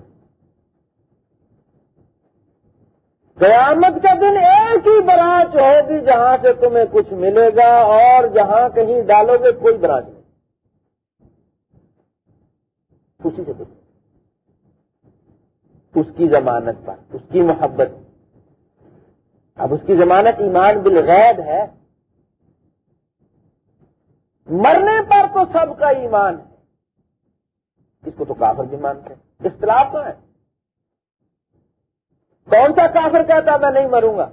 A: قیامت کا دن ایک ہی برانچ ہوگی جہاں سے تمہیں کچھ ملے گا اور جہاں کہیں ڈالو گے کوئی برانچ۔ خوشی سے کچھ اس کی ضمانت پر، اس کی محبت۔ اب اس کی ضمانت ایمان بالغیب ہے۔ مرنے پر تو سب کا ایمان ہے۔ اس کو تو کافر بھی مانتے ہیں۔ اختلاف تو ہے۔ کون سا کافر کہتا میں نہیں مروں گا؟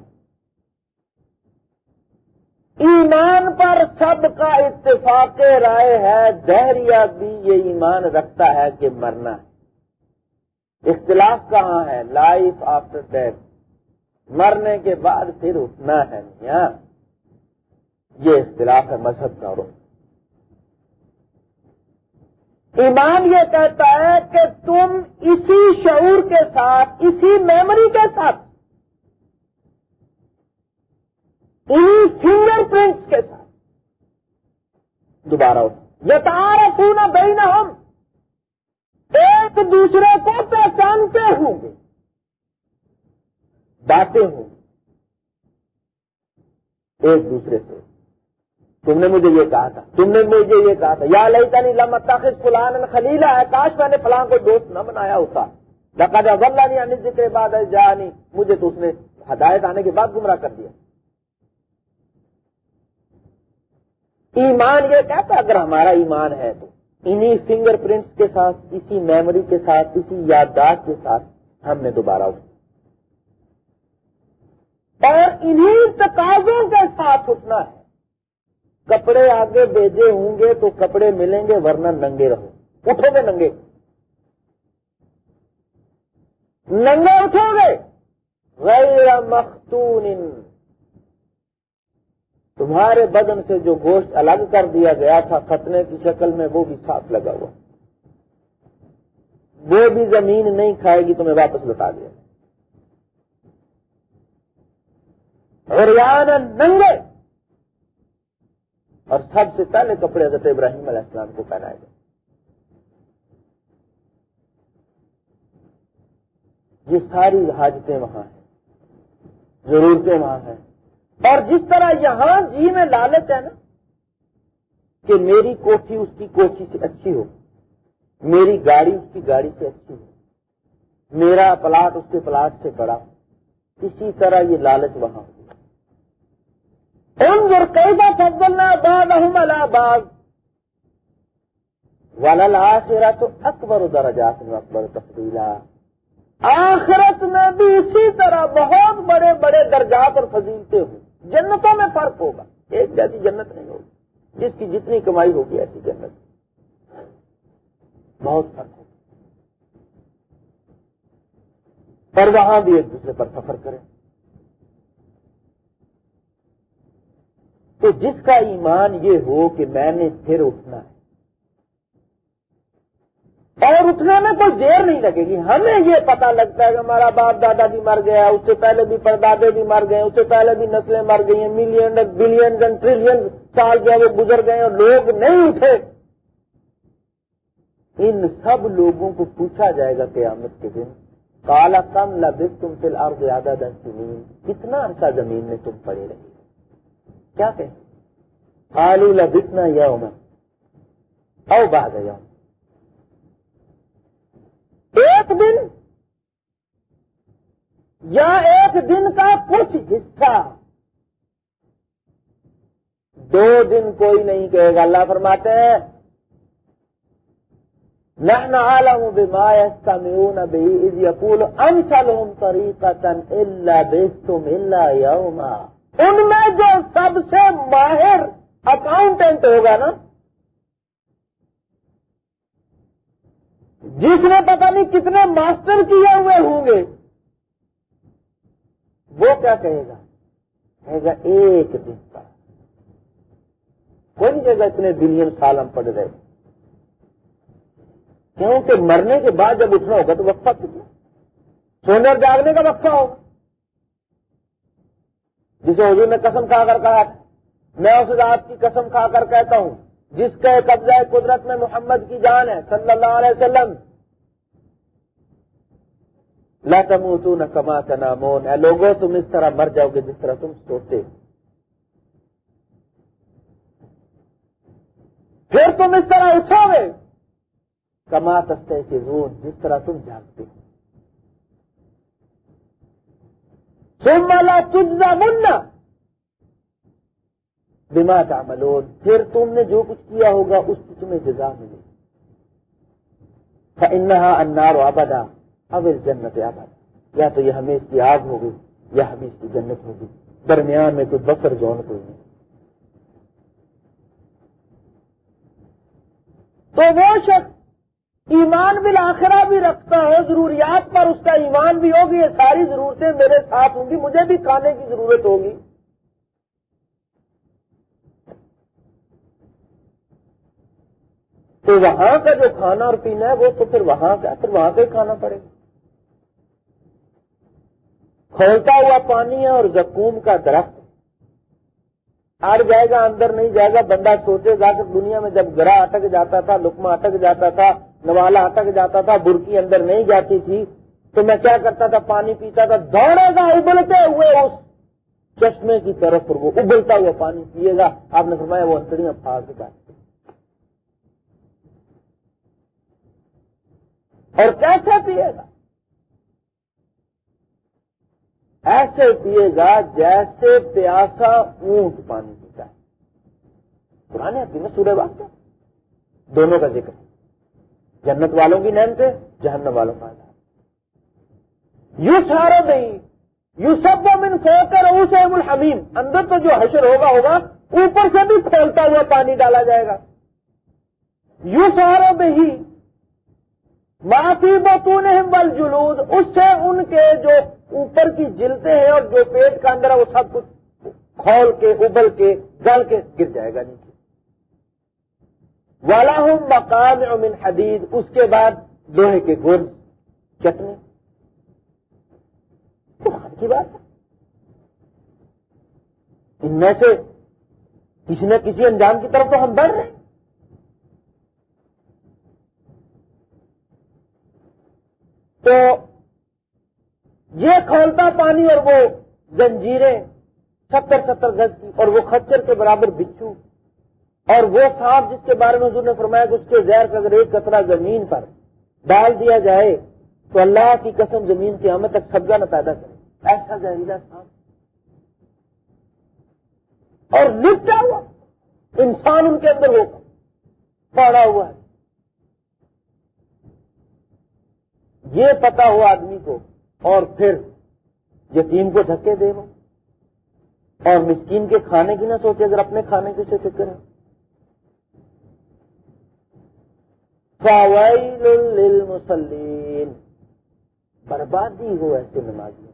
A: ایمان پر سب کا اتفاق رائے ہے دہریا بھی یہ ایمان رکھتا ہے کہ مرنا ہے۔ اختلاف کہاں ہے؟ لائف آفٹر ڈیتھ مرنے کے بعد پھر اٹھنا ہے۔ میاں، یہ اختلاف ہے مذہب کا روح ایمان یہ کہتا ہے کہ تم اسی شعور کے ساتھ، اسی میموری کے ساتھ انہیں فنگر پرنٹس کے ساتھ۔ دوبارہ یہ تارا پونا بہن ہم ایک دوسرے کو پہچانتے ہوں گے۔ باتیں ہوں۔ ایک دوسرے سے۔ تم نے مجھے یہ کہا تھا۔ تم نے مجھے یہ کہا تھا۔ یا لئی تنی لمتاخذ فلان خلیلا ہے کاش میں نے فلان کو دوست نہ بنایا ہوتا۔ لقد نہیں آنے ذکر بعد ہے جانی مجھے تو اس نے ہدایت آنے کے بعد گمراہ کر دیا۔ ایمان یہ کہتا اگر ہمارا ایمان ہے تو۔ انہی فنگر پرنٹس کے ساتھ، اسی میموری کے ساتھ، اسی یادداشت کے ساتھ ہم نے دوبارہ اٹھا اور انہی تقاضوں کے ساتھ اٹھنا ہے۔ کپڑے آگے بھیجے ہوں گے تو کپڑے ملیں گے، ورنہ ننگے رہو۔ اٹھو گے ننگے۔ ننگے اٹھو گے۔ غیر مختون تمہارے بدن سے جو گوشت الگ کر دیا گیا تھا ختنے کی شکل میں وہ بھی صاف لگا ہوا۔ وہ بھی زمین نہیں کھائے گی، تمہیں واپس لوٹا دیا۔ اور ننگے۔ اور سب سے پہلے کپڑے حضرت ابراہیم علیہ السلام کو پہنائے گئے۔ یہ ساری حاجتیں وہاں ہیں، ضرورتیں وہاں ہیں۔ اور جس طرح یہاں جی میں لالچ ہے نا، کہ میری کوٹھی اس کی کوٹھی سے اچھی ہو، میری گاڑی اس کی گاڑی سے اچھی ہو، میرا پلاٹ اس کے پلاٹ سے بڑا اسی طرح یہ لالچ وہاں ہو ان کئی تو اکبر درجات میں اکبر تفضیلا۔ آخرت میں بھی اسی طرح بہت بڑے بڑے درجات اور فضیلتے ہوں۔ جنتوں میں فرق ہوگا۔ ایک جیسی جنت نہیں ہوگی۔ جس کی جتنی کمائی ہوگی ایسی جنت۔ بہت فرق ہوگا۔ پر وہاں بھی ایک دوسرے پر سفر کریں۔ تو جس کا ایمان یہ ہو کہ میں نے پھر اٹھنا ہے اور اٹھنے میں کوئی دیر نہیں لگے گی۔ ہمیں یہ پتا لگتا ہے کہ ہمارا باپ دادا بھی مر گیا، اس سے پہلے بھی پردادے بھی مر گئے، اس سے پہلے بھی نسلیں مر گئی ہیں۔ ملین بلین ٹریلین سال جو وہ گزر گئے اور لوگ نہیں اٹھے۔ ان سب لوگوں کو پوچھا جائے گا قیامت کے دن کالا کم لبس تم فی الحال زیادہ دن زمین کتنا عرصہ زمین میں تم پڑے رہے؟ کیا کہ آلو لبسنا یوم او بعد یوم۔ ایک دن یا ایک دن کا کچھ حصہ دو دن کوئی نہیں کہے گا۔ اللہ فرماتے ہیں، نحن عالم بما يستمعون به اذ يقول امثلهم طريقه الا بستم الا يوما ان میں جو سب سے ماہر اکاؤنٹنٹ ہوگا نا جس نے پتا نہیں کتنے ماسٹر کیے ہوئے ہوں گے، وہ کیا کہے گا؟ کہے گا ایک دن کا۔ کوئی نہیں کہے گا اتنے بلین سال ہم پڑ رہے کیونکہ مرنے کے بعد جب اٹھنا ہوگا تو وقفہ کتنا؟ سونے اور جاگنے کا وقفہ ہوگا۔ جسے حضور نے قسم کھا کر کہا میں اس رات کی قسم کھا کر کہتا ہوں، جس کا قبضہ قدرت میں محمد کی جان ہے، صلی اللہ علیہ وسلم تموتون نہ کما تنامون. اے لوگوں تم اس طرح مر جاؤ گے جس طرح تم سوتے پھر تم اس طرح اٹھو گے۔ کما تستے کے زون جس طرح تم جانتے سم والا تجزا منا بما تعملون۔ پھر تم نے جو کچھ کیا ہوگا، اس کی تمہیں جزا ملے انہا انار آبادا اب اس جنت آباد۔ یا تو یہ ہمیں اس کی آگ ہوگی، یا ہمیں اس کی جنت ہوگی۔ درمیان میں کوئی بفر زون کوئی نہیں۔ تو وہ شخص ایمان بالآخرہ بھی رکھتا ہے، ضروریات پر اس کا ایمان بھی ہوگی، یہ ساری ضرورتیں میرے ساتھ ہوں گی، مجھے بھی کھانے کی ضرورت ہوگی۔ تو وہاں کا جو کھانا اور پینا ہے، وہ تو پھر وہاں کا پھر وہاں کا ہی کھانا پڑے گا۔ کھولتا ہوا پانی ہے اور زکوم کا درخت اڑ جائے گا اندر نہیں جائے گا، بندہ سوچے گا کہ دنیا میں جب گرا اٹک جاتا تھا لکما اٹک جاتا تھا، نوالا اٹک جاتا تھا برکی اندر نہیں جاتی تھی، تو میں کیا کرتا تھا؟ پانی پیتا تھا۔ دوڑے گا، ابلتے ہوئے اس چشمے کی طرف وہ ابلتا ہوا پانی پیے گا۔ آپ نے فرمایا وہ انتڑیاں پھاڑ کا اور کیسے پیے گا؟ ایسے پیے گا جیسے پیاسا اونٹ پانی پیتا ہے۔ پرانے آتی میں سورہ بات دونوں کا ذکر۔ جنت والوں کی نین سے جہنم والوں کا یو سارا نہیں یو سب من سو کر اسے الحمیم۔ اندر تو جو حشر ہوگا ہوگا۔ اوپر سے بھی کھولتا ہوا پانی ڈالا جائے گا۔ یو سارا ہی معافی بتون بل جلود اس سے ان کے جو اوپر کی جلتے ہیں اور جو پیٹ کا اندر ہے وہ سب کچھ کھول کے، ابل کے گل کے گر جائے گا نیچے۔ والا ہوں مقام امن حدید اس کے بعد لوہے کے گرد چٹنی۔ کی بات ان میں سے کسی نہ کسی انجام کی طرف تو ہم بڑھ رہے ہیں۔ تو یہ کھولتا پانی اور وہ زنجیریں ستر ستر گز کی اور وہ خچر کے برابر بچھو۔ اور وہ سانپ جس کے بارے میں حضور نے فرمایا کہ اس کے زہر کا اگر ایک قطرہ زمین پر ڈال دیا جائے تو اللہ کی قسم زمین کی ہمیں تک سبزہ نہ پیدا کرے۔ ایسا زہریلا سانپ۔ اور لپٹا ہوا انسان ان کے اندر ہوگا پڑا ہوا ہے۔ یہ پتا ہو آدمی کو اور پھر یتیم کو دھکے دے وہ اور مسکین کے کھانے کی نہ سوچے، اگر اپنے کھانے کی سے فکر ہے۔ للمسلین بربادی ہو ایسے نمازیوں۔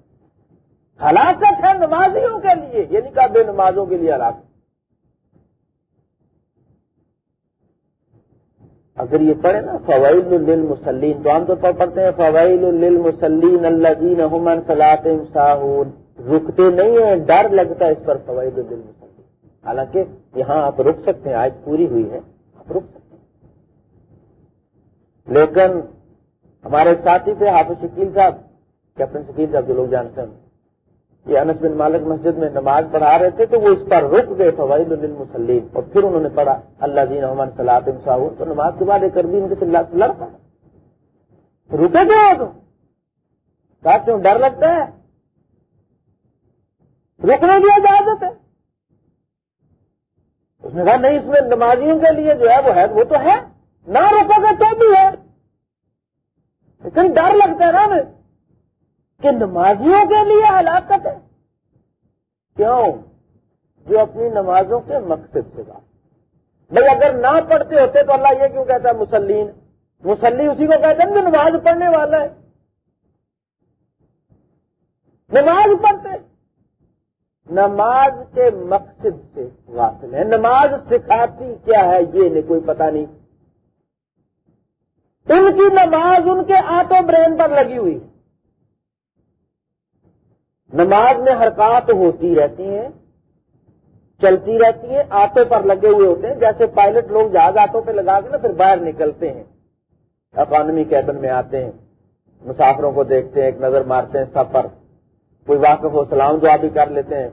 A: ہلاکت ہے نمازیوں کے لیے، یہ نہیں کہا بے نمازوں کے لیے ہلاکت اگر یہ پڑھے نا، فوائل للمسلین تو عام طور پر پڑھتے ہیں، فوائل للمسلین اللہ دین حمن صلاح ساہون۔ رکتے نہیں ہیں، ڈر لگتا ہے اس پر فوائل للمسلین حالانکہ یہاں آپ رک سکتے ہیں آج پوری ہوئی ہے، آپ رک سکتے ہیں۔ لیکن ہمارے ساتھی تھے، حافظ شکیل صاحب، کیپٹن شکیل صاحب، جو لوگ جانتے ہیں۔ یہ انس بن مالک مسجد میں نماز پڑھا رہے تھے تو وہ اس پر رک گئے فوائد المسلیم اور پھر انہوں نے پڑھا اللہ دین احمد صلاح صاحب تو نماز کے بعد ایک عربی ان کے لڑ پڑا رکے گئے ہو تم کہا کیوں ڈر لگتا ہے؟ رکنے کی اجازت ہے۔ اس نے کہا، نہیں، اس میں نمازیوں کے لیے جو ہے وہ ہے، وہ تو ہے۔ نہ روکو گے تو بھی ہے۔ لیکن ڈر لگتا ہے نا ہمیں۔ کہ نمازیوں کے لیے ہلاکت ہے؟ کیوں؟ جو اپنی نمازوں کے مقصد سے بات۔ بھائی اگر نہ پڑھتے ہوتے تو اللہ یہ کیوں کہتا ہے مسلین؟ مسلی اسی کو کہتے ہیں جو نماز پڑھنے والا ہے۔ نماز پڑھتے۔ نماز کے مقصد سے واصل ہے۔ نماز سکھاتی کیا ہے یہ نہیں کوئی پتہ نہیں۔ ان کی نماز ان کے آٹو برین پر لگی ہوئی نماز میں حرکات ہوتی رہتی ہیں، چلتی رہتی ہیں، آٹو پر لگے ہوئے ہوتے ہیں، جیسے پائلٹ لوگ جہاز آٹو پہ لگا کے نا پھر باہر نکلتے ہیں۔ اکانومی کیبن میں آتے ہیں، مسافروں کو دیکھتے ہیں، ایک نظر مارتے ہیں سب پر۔ کوئی واقف ہو، سلام دعا بھی کر لیتے ہیں۔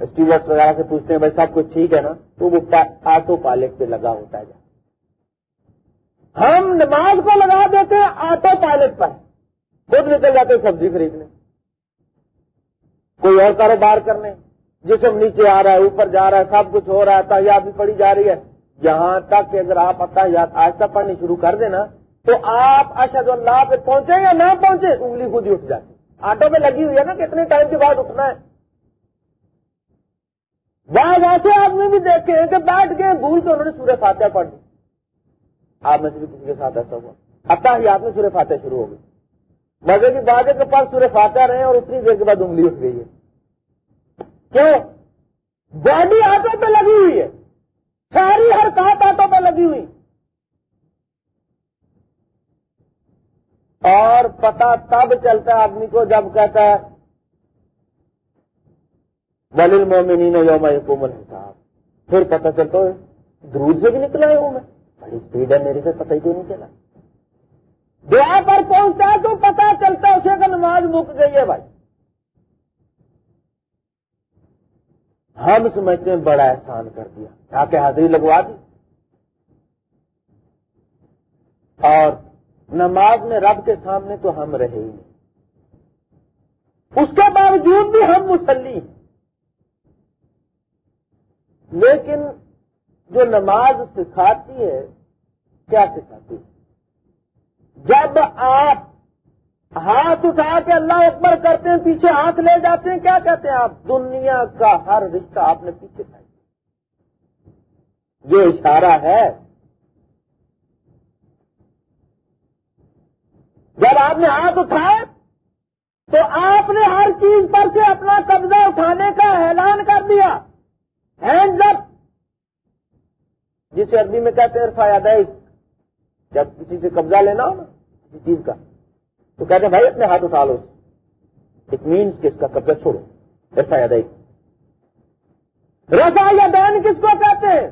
A: اسٹیورس وغیرہ سے پوچھتے ہیں، بھائی سب کچھ ٹھیک ہے نا؟ تو وہ آٹو پائلٹ پہ لگا ہوتا ہے۔ ہم نماز کو لگا دیتے ہیں آٹو پائلٹ پر۔ خود نکل جاتے سبزی خریدنے۔ کوئی اور کاروبار کرنے، جسم نیچے آ رہا ہے، اوپر جا رہا ہے، سب کچھ ہو رہا ہے تحیات بھی پڑی جا رہی ہے۔ یہاں تک کہ اگر آپ اتحیات آہستہ پڑھنی شروع کر دیں نا، تو آپ اشد اللہ پہ پہنچے یا نہ پہنچے انگلی خود ہی اٹھ جاتی آٹو پہ لگی ہوئی ہے نا کتنے ٹائم کے بعد اٹھنا ہے۔ بعض ایسے آدمی بھی دیکھے کہ بیٹھ کے بھول کے انہوں نے سورہ فاتحہ پڑھ دی آپ میں سے بھی کسی کے ساتھ ایسا ہوا؟ اتحیات میں سورہ فاتحہ شروع ہو گئی۔ مگر کی بات ہے کہ پاس سورے فاتح رہے اور اتنی دیر کے بعد انگلی اٹھ گئی ہے۔ کیوں؟ باڈی آٹو پہ لگی ہوئی ہے۔ ساری ہر کات آٹو پہ لگی ہوئی۔ اور پتا تب چلتا ہے آدمی کو جب کہتا ہے ولیل مومنین یوم یقوم الحساب۔ پھر پتا چلتا ہے درود سے بھی نکلا ہے وہ میں۔ بڑی اسپیڈ ہے، میرے سے پتہ ہی کیوں نہیں چلا؟ دعا پر پہنچتا ہے تو پتا چلتا ہے اسے کہ نماز مک گئی ہے بھائی۔ ہم سمجھتے ہیں بڑا احسان کر دیا۔ تاکہ حاضری لگوا دی۔ اور نماز میں رب کے سامنے تو ہم رہے ہی نہیں۔ اس کے باوجود بھی ہم مسلی ہیں۔ لیکن جو نماز سکھاتی ہے، کیا سکھاتی ہے؟ جب آپ ہاتھ اٹھا کے اللہ اکبر کرتے ہیں، پیچھے ہاتھ لے جاتے ہیں، کیا کہتے ہیں آپ؟ دنیا کا ہر رشتہ آپ نے پیچھے کھائی یہ اشارہ ہے۔ جب آپ نے ہاتھ اٹھائے، تو آپ نے ہر چیز پر سے اپنا قبضہ اٹھانے کا اعلان کر دیا۔ ہینڈ اپ جسے عربی میں کہتے ہیں فائدہ جب کسی سے قبضہ لینا ہو نا، کسی چیز کا، تو کہتے ہیں، بھائی، اپنے ہاتھ اٹھا لو اٹ مینس کہ اس کا قبضہ چھوڑو۔ ایسا یاد رفا یا دین کس کو کہتے ہیں؟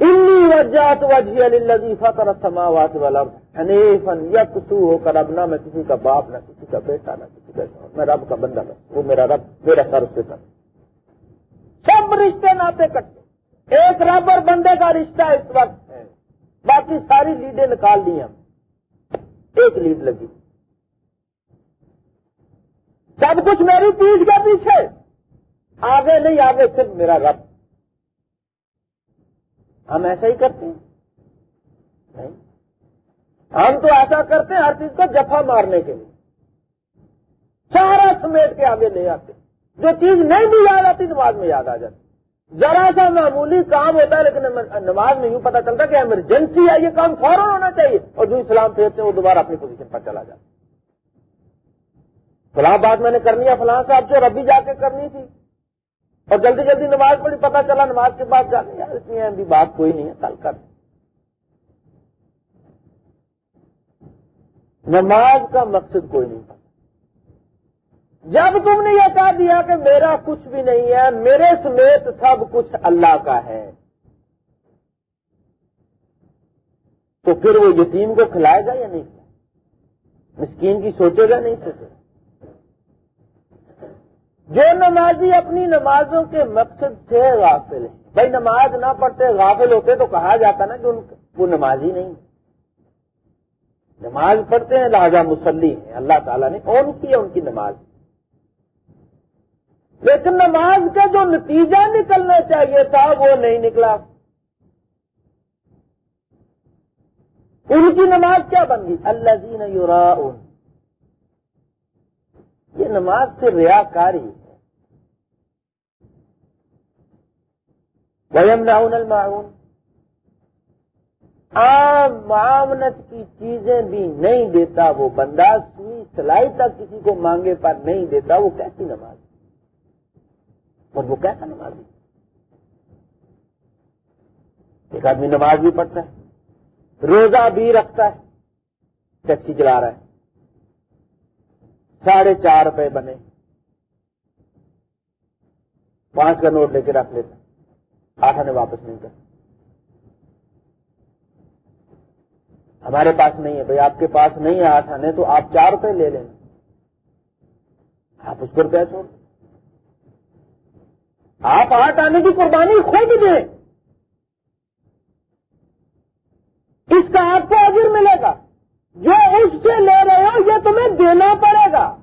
A: انی وجات وجہ علی فقر سماوات والا حنیفن یا کسو ہو کر اب نہ میں کسی کا باپ، نہ کسی کا بیٹا، نہ کسی کا میں رب کا بندہ نہ، وہ میرا رب، میرا سر سے تھا۔ سب رشتے ناطے کٹتے ایک رب اور بندے کا رشتہ اس وقت ہے۔ باقی ساری لیڈیں نکال لی ہم ایک لیڈ لگی۔ سب کچھ میری پیٹ کے پیچھے۔ آگے نہیں، آگے صرف میرا رب۔ ہم ایسا ہی کرتے ہیں۔ نہیں۔ ہم تو ایسا کرتے ہیں ہر چیز کو جفا مارنے کے لیے۔ سارا سمیٹ کے آگے لے آتے جو چیز نہیں بھی یاد آتی نماز میں یاد آ جاتی۔ ذرا سا معمولی کام ہوتا ہے لیکن نماز میں یوں پتا چلتا کہ ایمرجنسی ہے، یہ کام فوراً ہونا چاہیے۔ اور جو اسلام پھیرتے ہیں، وہ دوبارہ اپنی پوزیشن پر چلا جاتا فلاں بات میں نے کرنی ہے، فلاں صاحب سے ربی جا کے کرنی تھی۔ اور جلدی جلدی نماز پڑھی، پتا چلا نماز کے بعد جانے، یار، اتنی ابھی بات کوئی نہیں ہے، کل کر۔ نماز کا مقصد کوئی نہیں پتا جب تم نے یہ کہہ دیا کہ میرا کچھ بھی نہیں ہے، میرے سمیت سب کچھ اللہ کا ہے۔ تو پھر وہ یتیم کو کھلائے گا یا نہیں؟ مسکین کی سوچے گا نہیں سوچے؟ گا جو نمازی اپنی نمازوں کے مقصد سے غافل ہیں۔ بھائی نماز نہ پڑھتے، غافل ہوتے تو کہا جاتا نا کہ ان وہ نمازی نہیں۔ نماز پڑھتے ہیں، لہذا مسلی ہیں۔ اللہ تعالیٰ نے کون کی ہے ان کی نماز؟ لیکن نماز کا جو نتیجہ نکلنا چاہیے تھا وہ نہیں نکلا۔ ان کی نماز کیا بن گئی؟ اللہ جی نے یہ نماز سے ریا کاری ہے۔ ویم المعون۔ عام معامنت کی چیزیں بھی نہیں دیتا وہ بندہ، سوئی سلائی تک کسی کو مانگے پر نہیں دیتا، وہ کیسی نماز؟ اور وہ کیسا نماز ایک آدمی نماز بھی پڑھتا ہے، روزہ بھی رکھتا ہے ٹیکسی چلا رہا ہے، ساڑھے چار روپے بنے۔ پانچ کا نوٹ لے کے رکھ لیتا، آٹھ آنے واپس نہیں کر ہمارے پاس نہیں ہے، بھائی آپ کے پاس نہیں ہے آٹھ آنے، تو آپ چار روپے لے لیں۔ آپ اس پر روپیہ چھوڑ آپ آٹھ آنے کی قربانی خود دیں۔ اس کا آپ کو اجر ملے گا۔ جو اس سے لے رہے ہو، یہ تمہیں دینا پڑے گا۔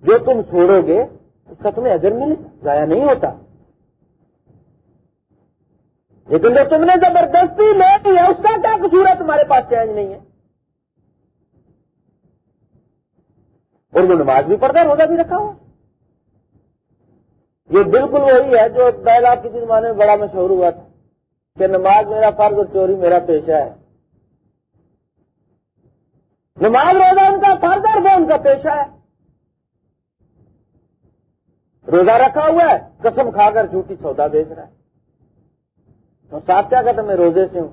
A: جو تم چھوڑو گے، اس کا تمہیں اجر ملے ضائع نہیں ہوتا۔ لیکن جو تم نے زبردستی لے لی ہے، اس کا کیا قصور ہے؟ تمہارے پاس چینج نہیں ہے۔ اور وہ نماز بھی پڑھتا ہے، روزہ بھی رکھا ہوا یہ بالکل وہی ہے جو پہلا کسی زمانے میں بڑا مشہور ہوا تھا کہ نماز میرا فرض اور چوری میرا پیشہ ہے۔ نماز روزہ ان کا فرض اور وہ ان کا پیشہ ہے۔ روزہ رکھا ہوا ہے، قسم کھا کر جھوٹی سودا بیچ رہا ہے۔ تو صاحب کیا کہتا میں روزے سے ہوں۔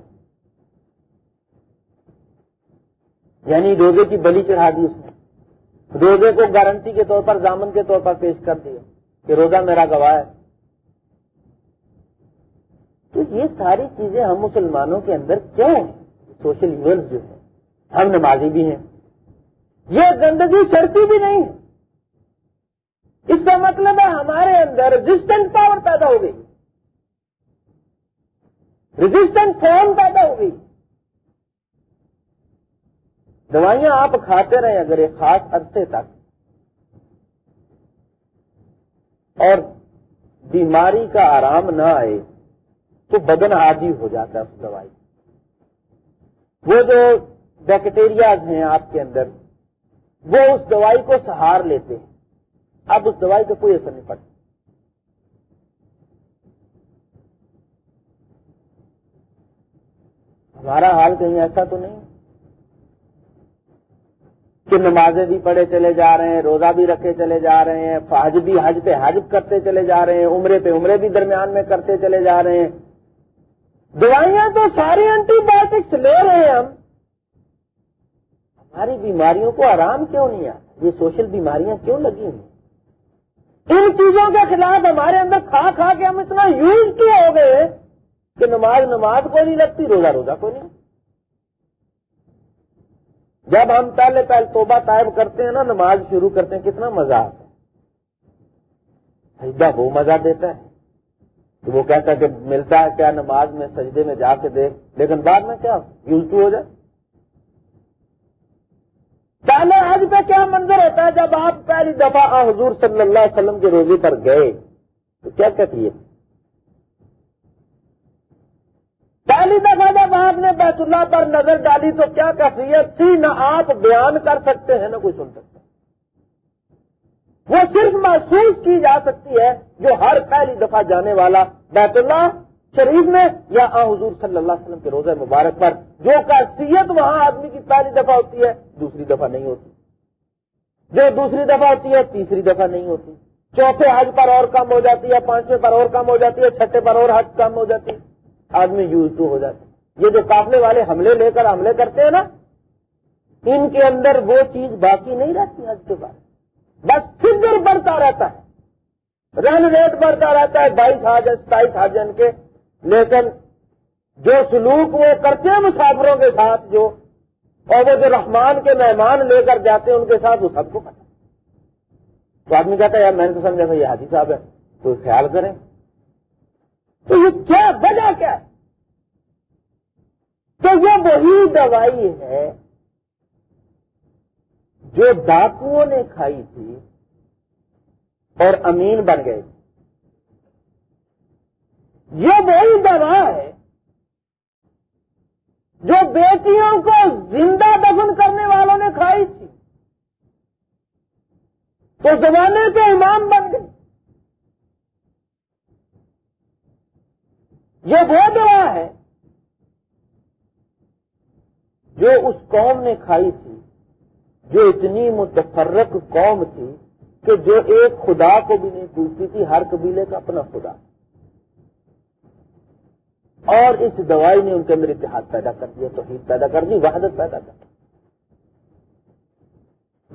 A: یعنی روزے کی بلی چڑھا دی اس نے۔ روزے کو گارنٹی کے طور پر زامن کے طور پر پیش کر دیا۔ کہ روزہ میرا گواہ ہے۔ تو یہ ساری چیزیں ہم مسلمانوں کے اندر کیوں ہیں سوشل ایونٹ جو ہے ہم نمازی بھی ہیں۔ یہ گندگی چڑھتی بھی نہیں۔ ہے اس کا مطلب ہے ہمارے اندر ریزسٹنٹ پاور پیدا ہو گئی۔ ریزسٹنٹ فارم پیدا ہو گئی۔ دوائیاں آپ کھاتے رہیں اگر ایک خاص عرصے تک۔ اور بیماری کا آرام نہ آئے تو بدن عادی ہو جاتا ہے اس دوائی وہ جو بیکٹیریاز ہیں آپ کے اندر، وہ اس دوائی کو سہار لیتے ہیں۔ اب اس دوائی کا کوئی اثر نہیں پڑتا۔ ہمارا حال کہیں ایسا تو نہیں۔ کہ نمازیں بھی پڑھے چلے جا رہے ہیں، روزہ بھی رکھے چلے جا رہے ہیں حج بھی حج پہ حج کرتے چلے جا رہے ہیں، عمرے پہ عمرے بھی درمیان میں کرتے چلے جا رہے ہیں۔ دوائیاں تو ساری اینٹی بایوٹکس لے رہے ہیں ہم۔ ہماری بیماریوں کو آرام کیوں نہیں آتا؟ یہ سوشل بیماریاں کیوں لگی ہیں؟ ان چیزوں کے خلاف ہمارے اندر کھا کھا کے ہم اتنا یوز کیے ہو گئے کہ نماز نماز کو نہیں لگتی، روزہ روزہ کو نہیں۔ جب ہم پہلے پہلے توبہ طائب کرتے ہیں نا، نماز شروع کرتے ہیں، کتنا مزہ آتا ہے۔ سجدہ وہ مزہ دیتا ہے تو وہ کہتا ہے کہ ملتا ہے کیا نماز میں سجدے میں جا کے دیکھ۔ لیکن بعد میں کیا یوز ٹو ہو جائے۔ پہلے آج پہ کیا منظر ہوتا ہے؟ جب آپ پہلی دفعہ حضور صلی اللہ علیہ وسلم کے روزے پر گئے تو کیا کہتی ہے پہلی دفعہ جب آپ نے بیت اللہ پر نظر ڈالی تو کیا کیفیت تھی نہ آپ بیان کر سکتے ہیں، نہ کوئی سن سکتا وہ صرف محسوس کی جا سکتی ہے جو ہر پہلی دفعہ جانے والا بیت اللہ شریف میں یا آ حضور صلی اللہ علیہ وسلم کے روزہ مبارک پر، جو کیفیت وہاں آدمی کی پہلی دفعہ ہوتی ہے، دوسری دفعہ نہیں ہوتی۔ جو دوسری دفعہ ہوتی ہے، تیسری دفعہ نہیں ہوتی۔ چوتھے حج پر اور کم ہو جاتی ہے، پانچویں پر اور کم ہو جاتی ہے، چھٹے پر اور حج کم ہو جاتی ہے۔ آدمی یوز ٹو ہو جاتا یہ جو قافلے والے حملے لے کر حملے کرتے ہیں نا، ان کے اندر وہ چیز باقی نہیں رہتی آج کے بعد۔ بس فگر بڑھتا رہتا ہے۔ رن ریٹ بڑھتا رہتا ہے، بائیس ہزار ستائیس ہزار کے۔ لیکن جو سلوک وہ کرتے ہیں مسافروں کے ساتھ جو، اور وہ جو رحمان کے مہمان لے کر جاتے ہیں، ان کے ساتھ وہ سب کو پتا۔ تو آدمی کہتا ہے، یار میں نے تو سمجھا تھا یہ حاجی صاحب ہے کوئی خیال کریں۔ تو یہ کیا وجہ کیا تو یہ وہی دوائی ہے جو ڈاکوؤں نے کھائی تھی اور امین بن گئے یہ وہی دوا ہے جو بیٹیوں کو زندہ دفن کرنے والوں نے کھائی تھی۔ تو زمانے کے امام بن گئے۔ یہ وہ دوا ہے جو اس قوم نے کھائی تھی، جو اتنی متفرق قوم تھی کہ جو ایک خدا کو بھی نہیں پوچھتی تھی، ہر قبیلے کا اپنا خدا۔ اور اس دوائی نے ان کے اندر اتحاد پیدا کر دیا، توحید پیدا کر دی، وحدت پیدا کر دی۔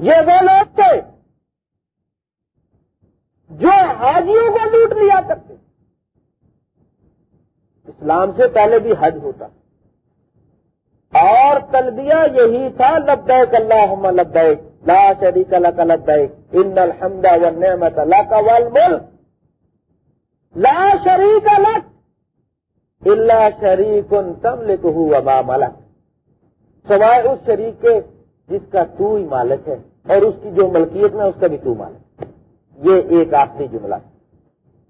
A: یہ وہ لوگ تھے جو حاجیوں کو لوٹ لیا کرتے اسلام سے پہلے بھی حج ہوتا۔ اور تلبیہ یہی تھا، لبیک اللہ لبیک، لا شریک لک لبیک، ان الحمد و نعمت لک والملک لا شریک لک اللہ شریک تم لکھ وما ملک۔ سوائے اس شریک کے جس کا تو ہی مالک ہے، اور اس کی جو ملکیت میں، اس کا بھی تو مالک۔ یہ ایک آخری جملہ،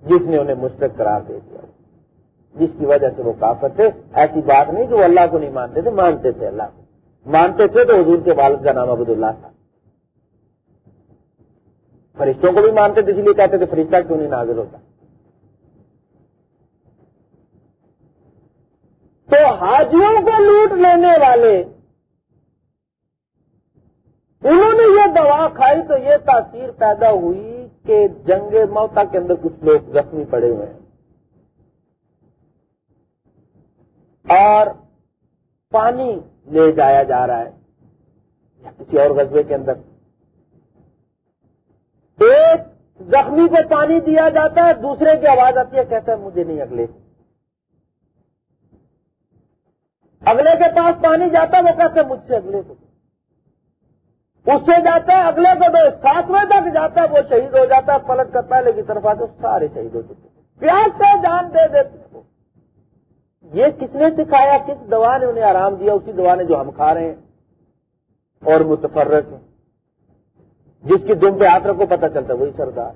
A: جس نے انہیں مشرق قرار دے دیا۔ جس کی وجہ سے وہ کافر تھے، ایسی بات نہیں کہ وہ اللہ کو نہیں مانتے تھے مانتے تھے اللہ کو۔ مانتے تھے تو حضور کے والد کا نام عبد اللہ تھا۔ فرشتوں کو بھی مانتے تھے اس لیے کہتے تھے فرشتہ کیوں نہیں نازل ہوتا؟ تو حاجیوں کو لوٹ لینے والے، انہوں نے یہ دوا کھائی تو یہ تاثیر پیدا ہوئی کہ جنگ موتا کے اندر کچھ لوگ زخمی پڑے ہوئے ہیں۔ اور پانی لے جایا جا رہا ہے یا کسی اور غزبے کے اندر۔ ایک زخمی کو پانی دیا جاتا ہے، دوسرے کی آواز آتی ہے، کہتا ہے، مجھے نہیں اگلے۔ اگلے کے پاس پانی جاتا ہے، وہ کہتے مجھ سے اگلے کو اس سے جاتا ہے، اگلے کو دو۔ ساتویں تک جاتا ہے، وہ شہید ہو جاتا ہے، پلٹ کر پہلے کی طرف آتے سارے شہید ہو چکے۔ پیاس سے جان دے دیتے یہ کس نے سکھایا؟ کس دوا نے انہیں آرام دیا؟ اسی دوا نے جو ہم کھا رہے ہیں اور متفرق ہیں۔ جس کی دم پہ آتر کو پتہ چلتا ہے وہی سردار۔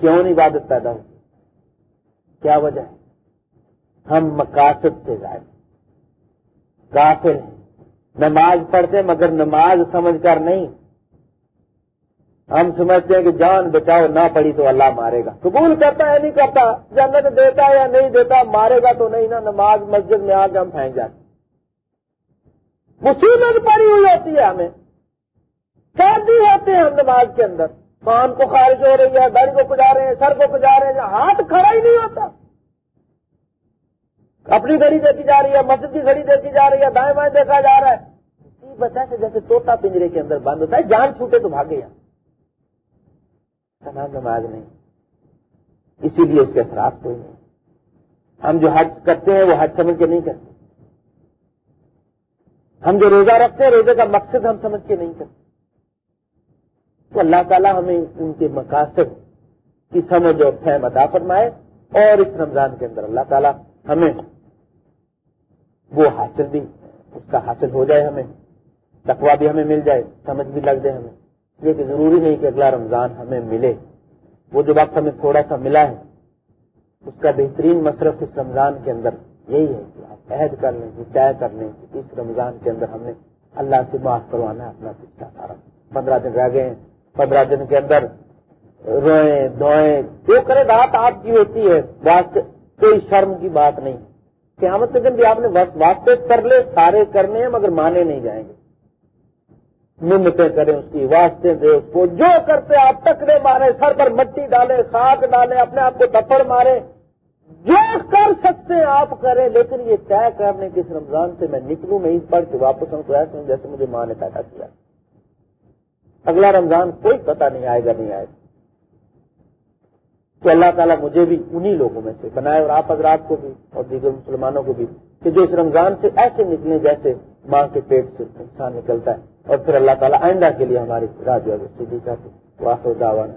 A: کیوں نہیں عبادت پیدا ہوتی؟ کیا وجہ ہے؟ ہم مقاصد سے جائیں غافل ہیں۔ نماز پڑھتے مگر نماز سمجھ کر نہیں۔ ہم سمجھتے ہیں کہ جان بچاؤ نہ پڑی تو اللہ مارے گا۔ قبول کرتا ہے نہیں کرتا؟ جنت دیتا ہے یا نہیں دیتا؟ مارے گا تو نہیں نا، نماز مسجد میں آج ہم پھینک جاتے مصیبت پڑی ہوئی ہوتی ہے ہمیں۔ قیدی ہوتے ہیں ہم نماز کے اندر۔ کان کو خارج ہو رہی ہے دڑ کو پجا رہے ہیں، سر کو پجا رہے ہیں، ہاتھ کھڑا ہی نہیں ہوتا۔ اپنی گھڑی دیکھی جا رہی ہے، مسجد کی گھڑی دیکھی جا رہی ہے، دائیں بائیں دیکھا جا رہا ہے۔ بچہ سے جیسے توتا پنجرے کے اندر بند ہوتا ہے، جان چھوٹے تو بھاگے۔ یہاں نام نماز نہیں۔ اسی لیے اس کے اثرات کوئی نہیں۔ ہم جو حج کرتے ہیں وہ حج سمجھ کے نہیں کرتے۔ ہم جو روزہ رکھتے ہیں روزے کا مقصد ہم سمجھ کے نہیں کرتے۔ تو اللہ تعالیٰ ہمیں ان کے مقاصد کی سمجھ اور فہم عطا فرمائے اور اس رمضان کے اندر اللہ تعالیٰ ہمیں وہ حاصل بھی اس کا حاصل ہو جائے ہمیں تقوا بھی ہمیں مل جائے، سمجھ بھی لگ جائے ہمیں۔ یہ کہ ضروری نہیں کہ اگلا رمضان ہمیں ملے۔ وہ جو وقت ہمیں تھوڑا سا ملا ہے، اس کا بہترین مصرف اس رمضان کے اندر یہی ہے کہ آپ عہد کر لیں طے کر لیں کہ اس رمضان کے اندر ہم نے اللہ سے معاف کروانا ہے، اپنا پچھلا سارا۔ پندرہ دن رہ گئے ہیں، پندرہ دن کے اندر روئیں، دھوئیں، جو کرے بات آپ کی ہوتی ہے۔ واسطے کوئی شرم کی بات نہیں۔ قیامت کے دن بھی آپ نے واسطے کر لے، سارے کرنے ہیں مگر مانے نہیں جائیں گے۔ منتیں کریں اس کی واسطے دے اس کو، جو کرتے آپ ٹکرے مارے، سر پر مٹی ڈالے، خاک ڈالے، اپنے آپ کو تپڑ مارے، جو کر سکتے ہیں آپ کریں، لیکن یہ طے کرنے کے اس رمضان سے میں نکلوں، میں عید پڑھ کے واپس ہوں تو ایسے ہوں جیسے مجھے ماں نے پیدا کیا۔ اگلا رمضان کوئی پتہ نہیں آئے گا، نہیں آئے گا۔ تو اللہ تعالیٰ مجھے بھی انہی لوگوں میں سے بنائے، اور آپ حضرات کو بھی، اور دیگر مسلمانوں کو بھی، کہ جو اس رمضان سے ایسے نکلے جیسے ماں کے پیٹ سے انسان نکلتا ہے۔ اور پھر اللہ تعالیٰ آئندہ کے لیے ہماری راج سیدھی کا واقع دعوان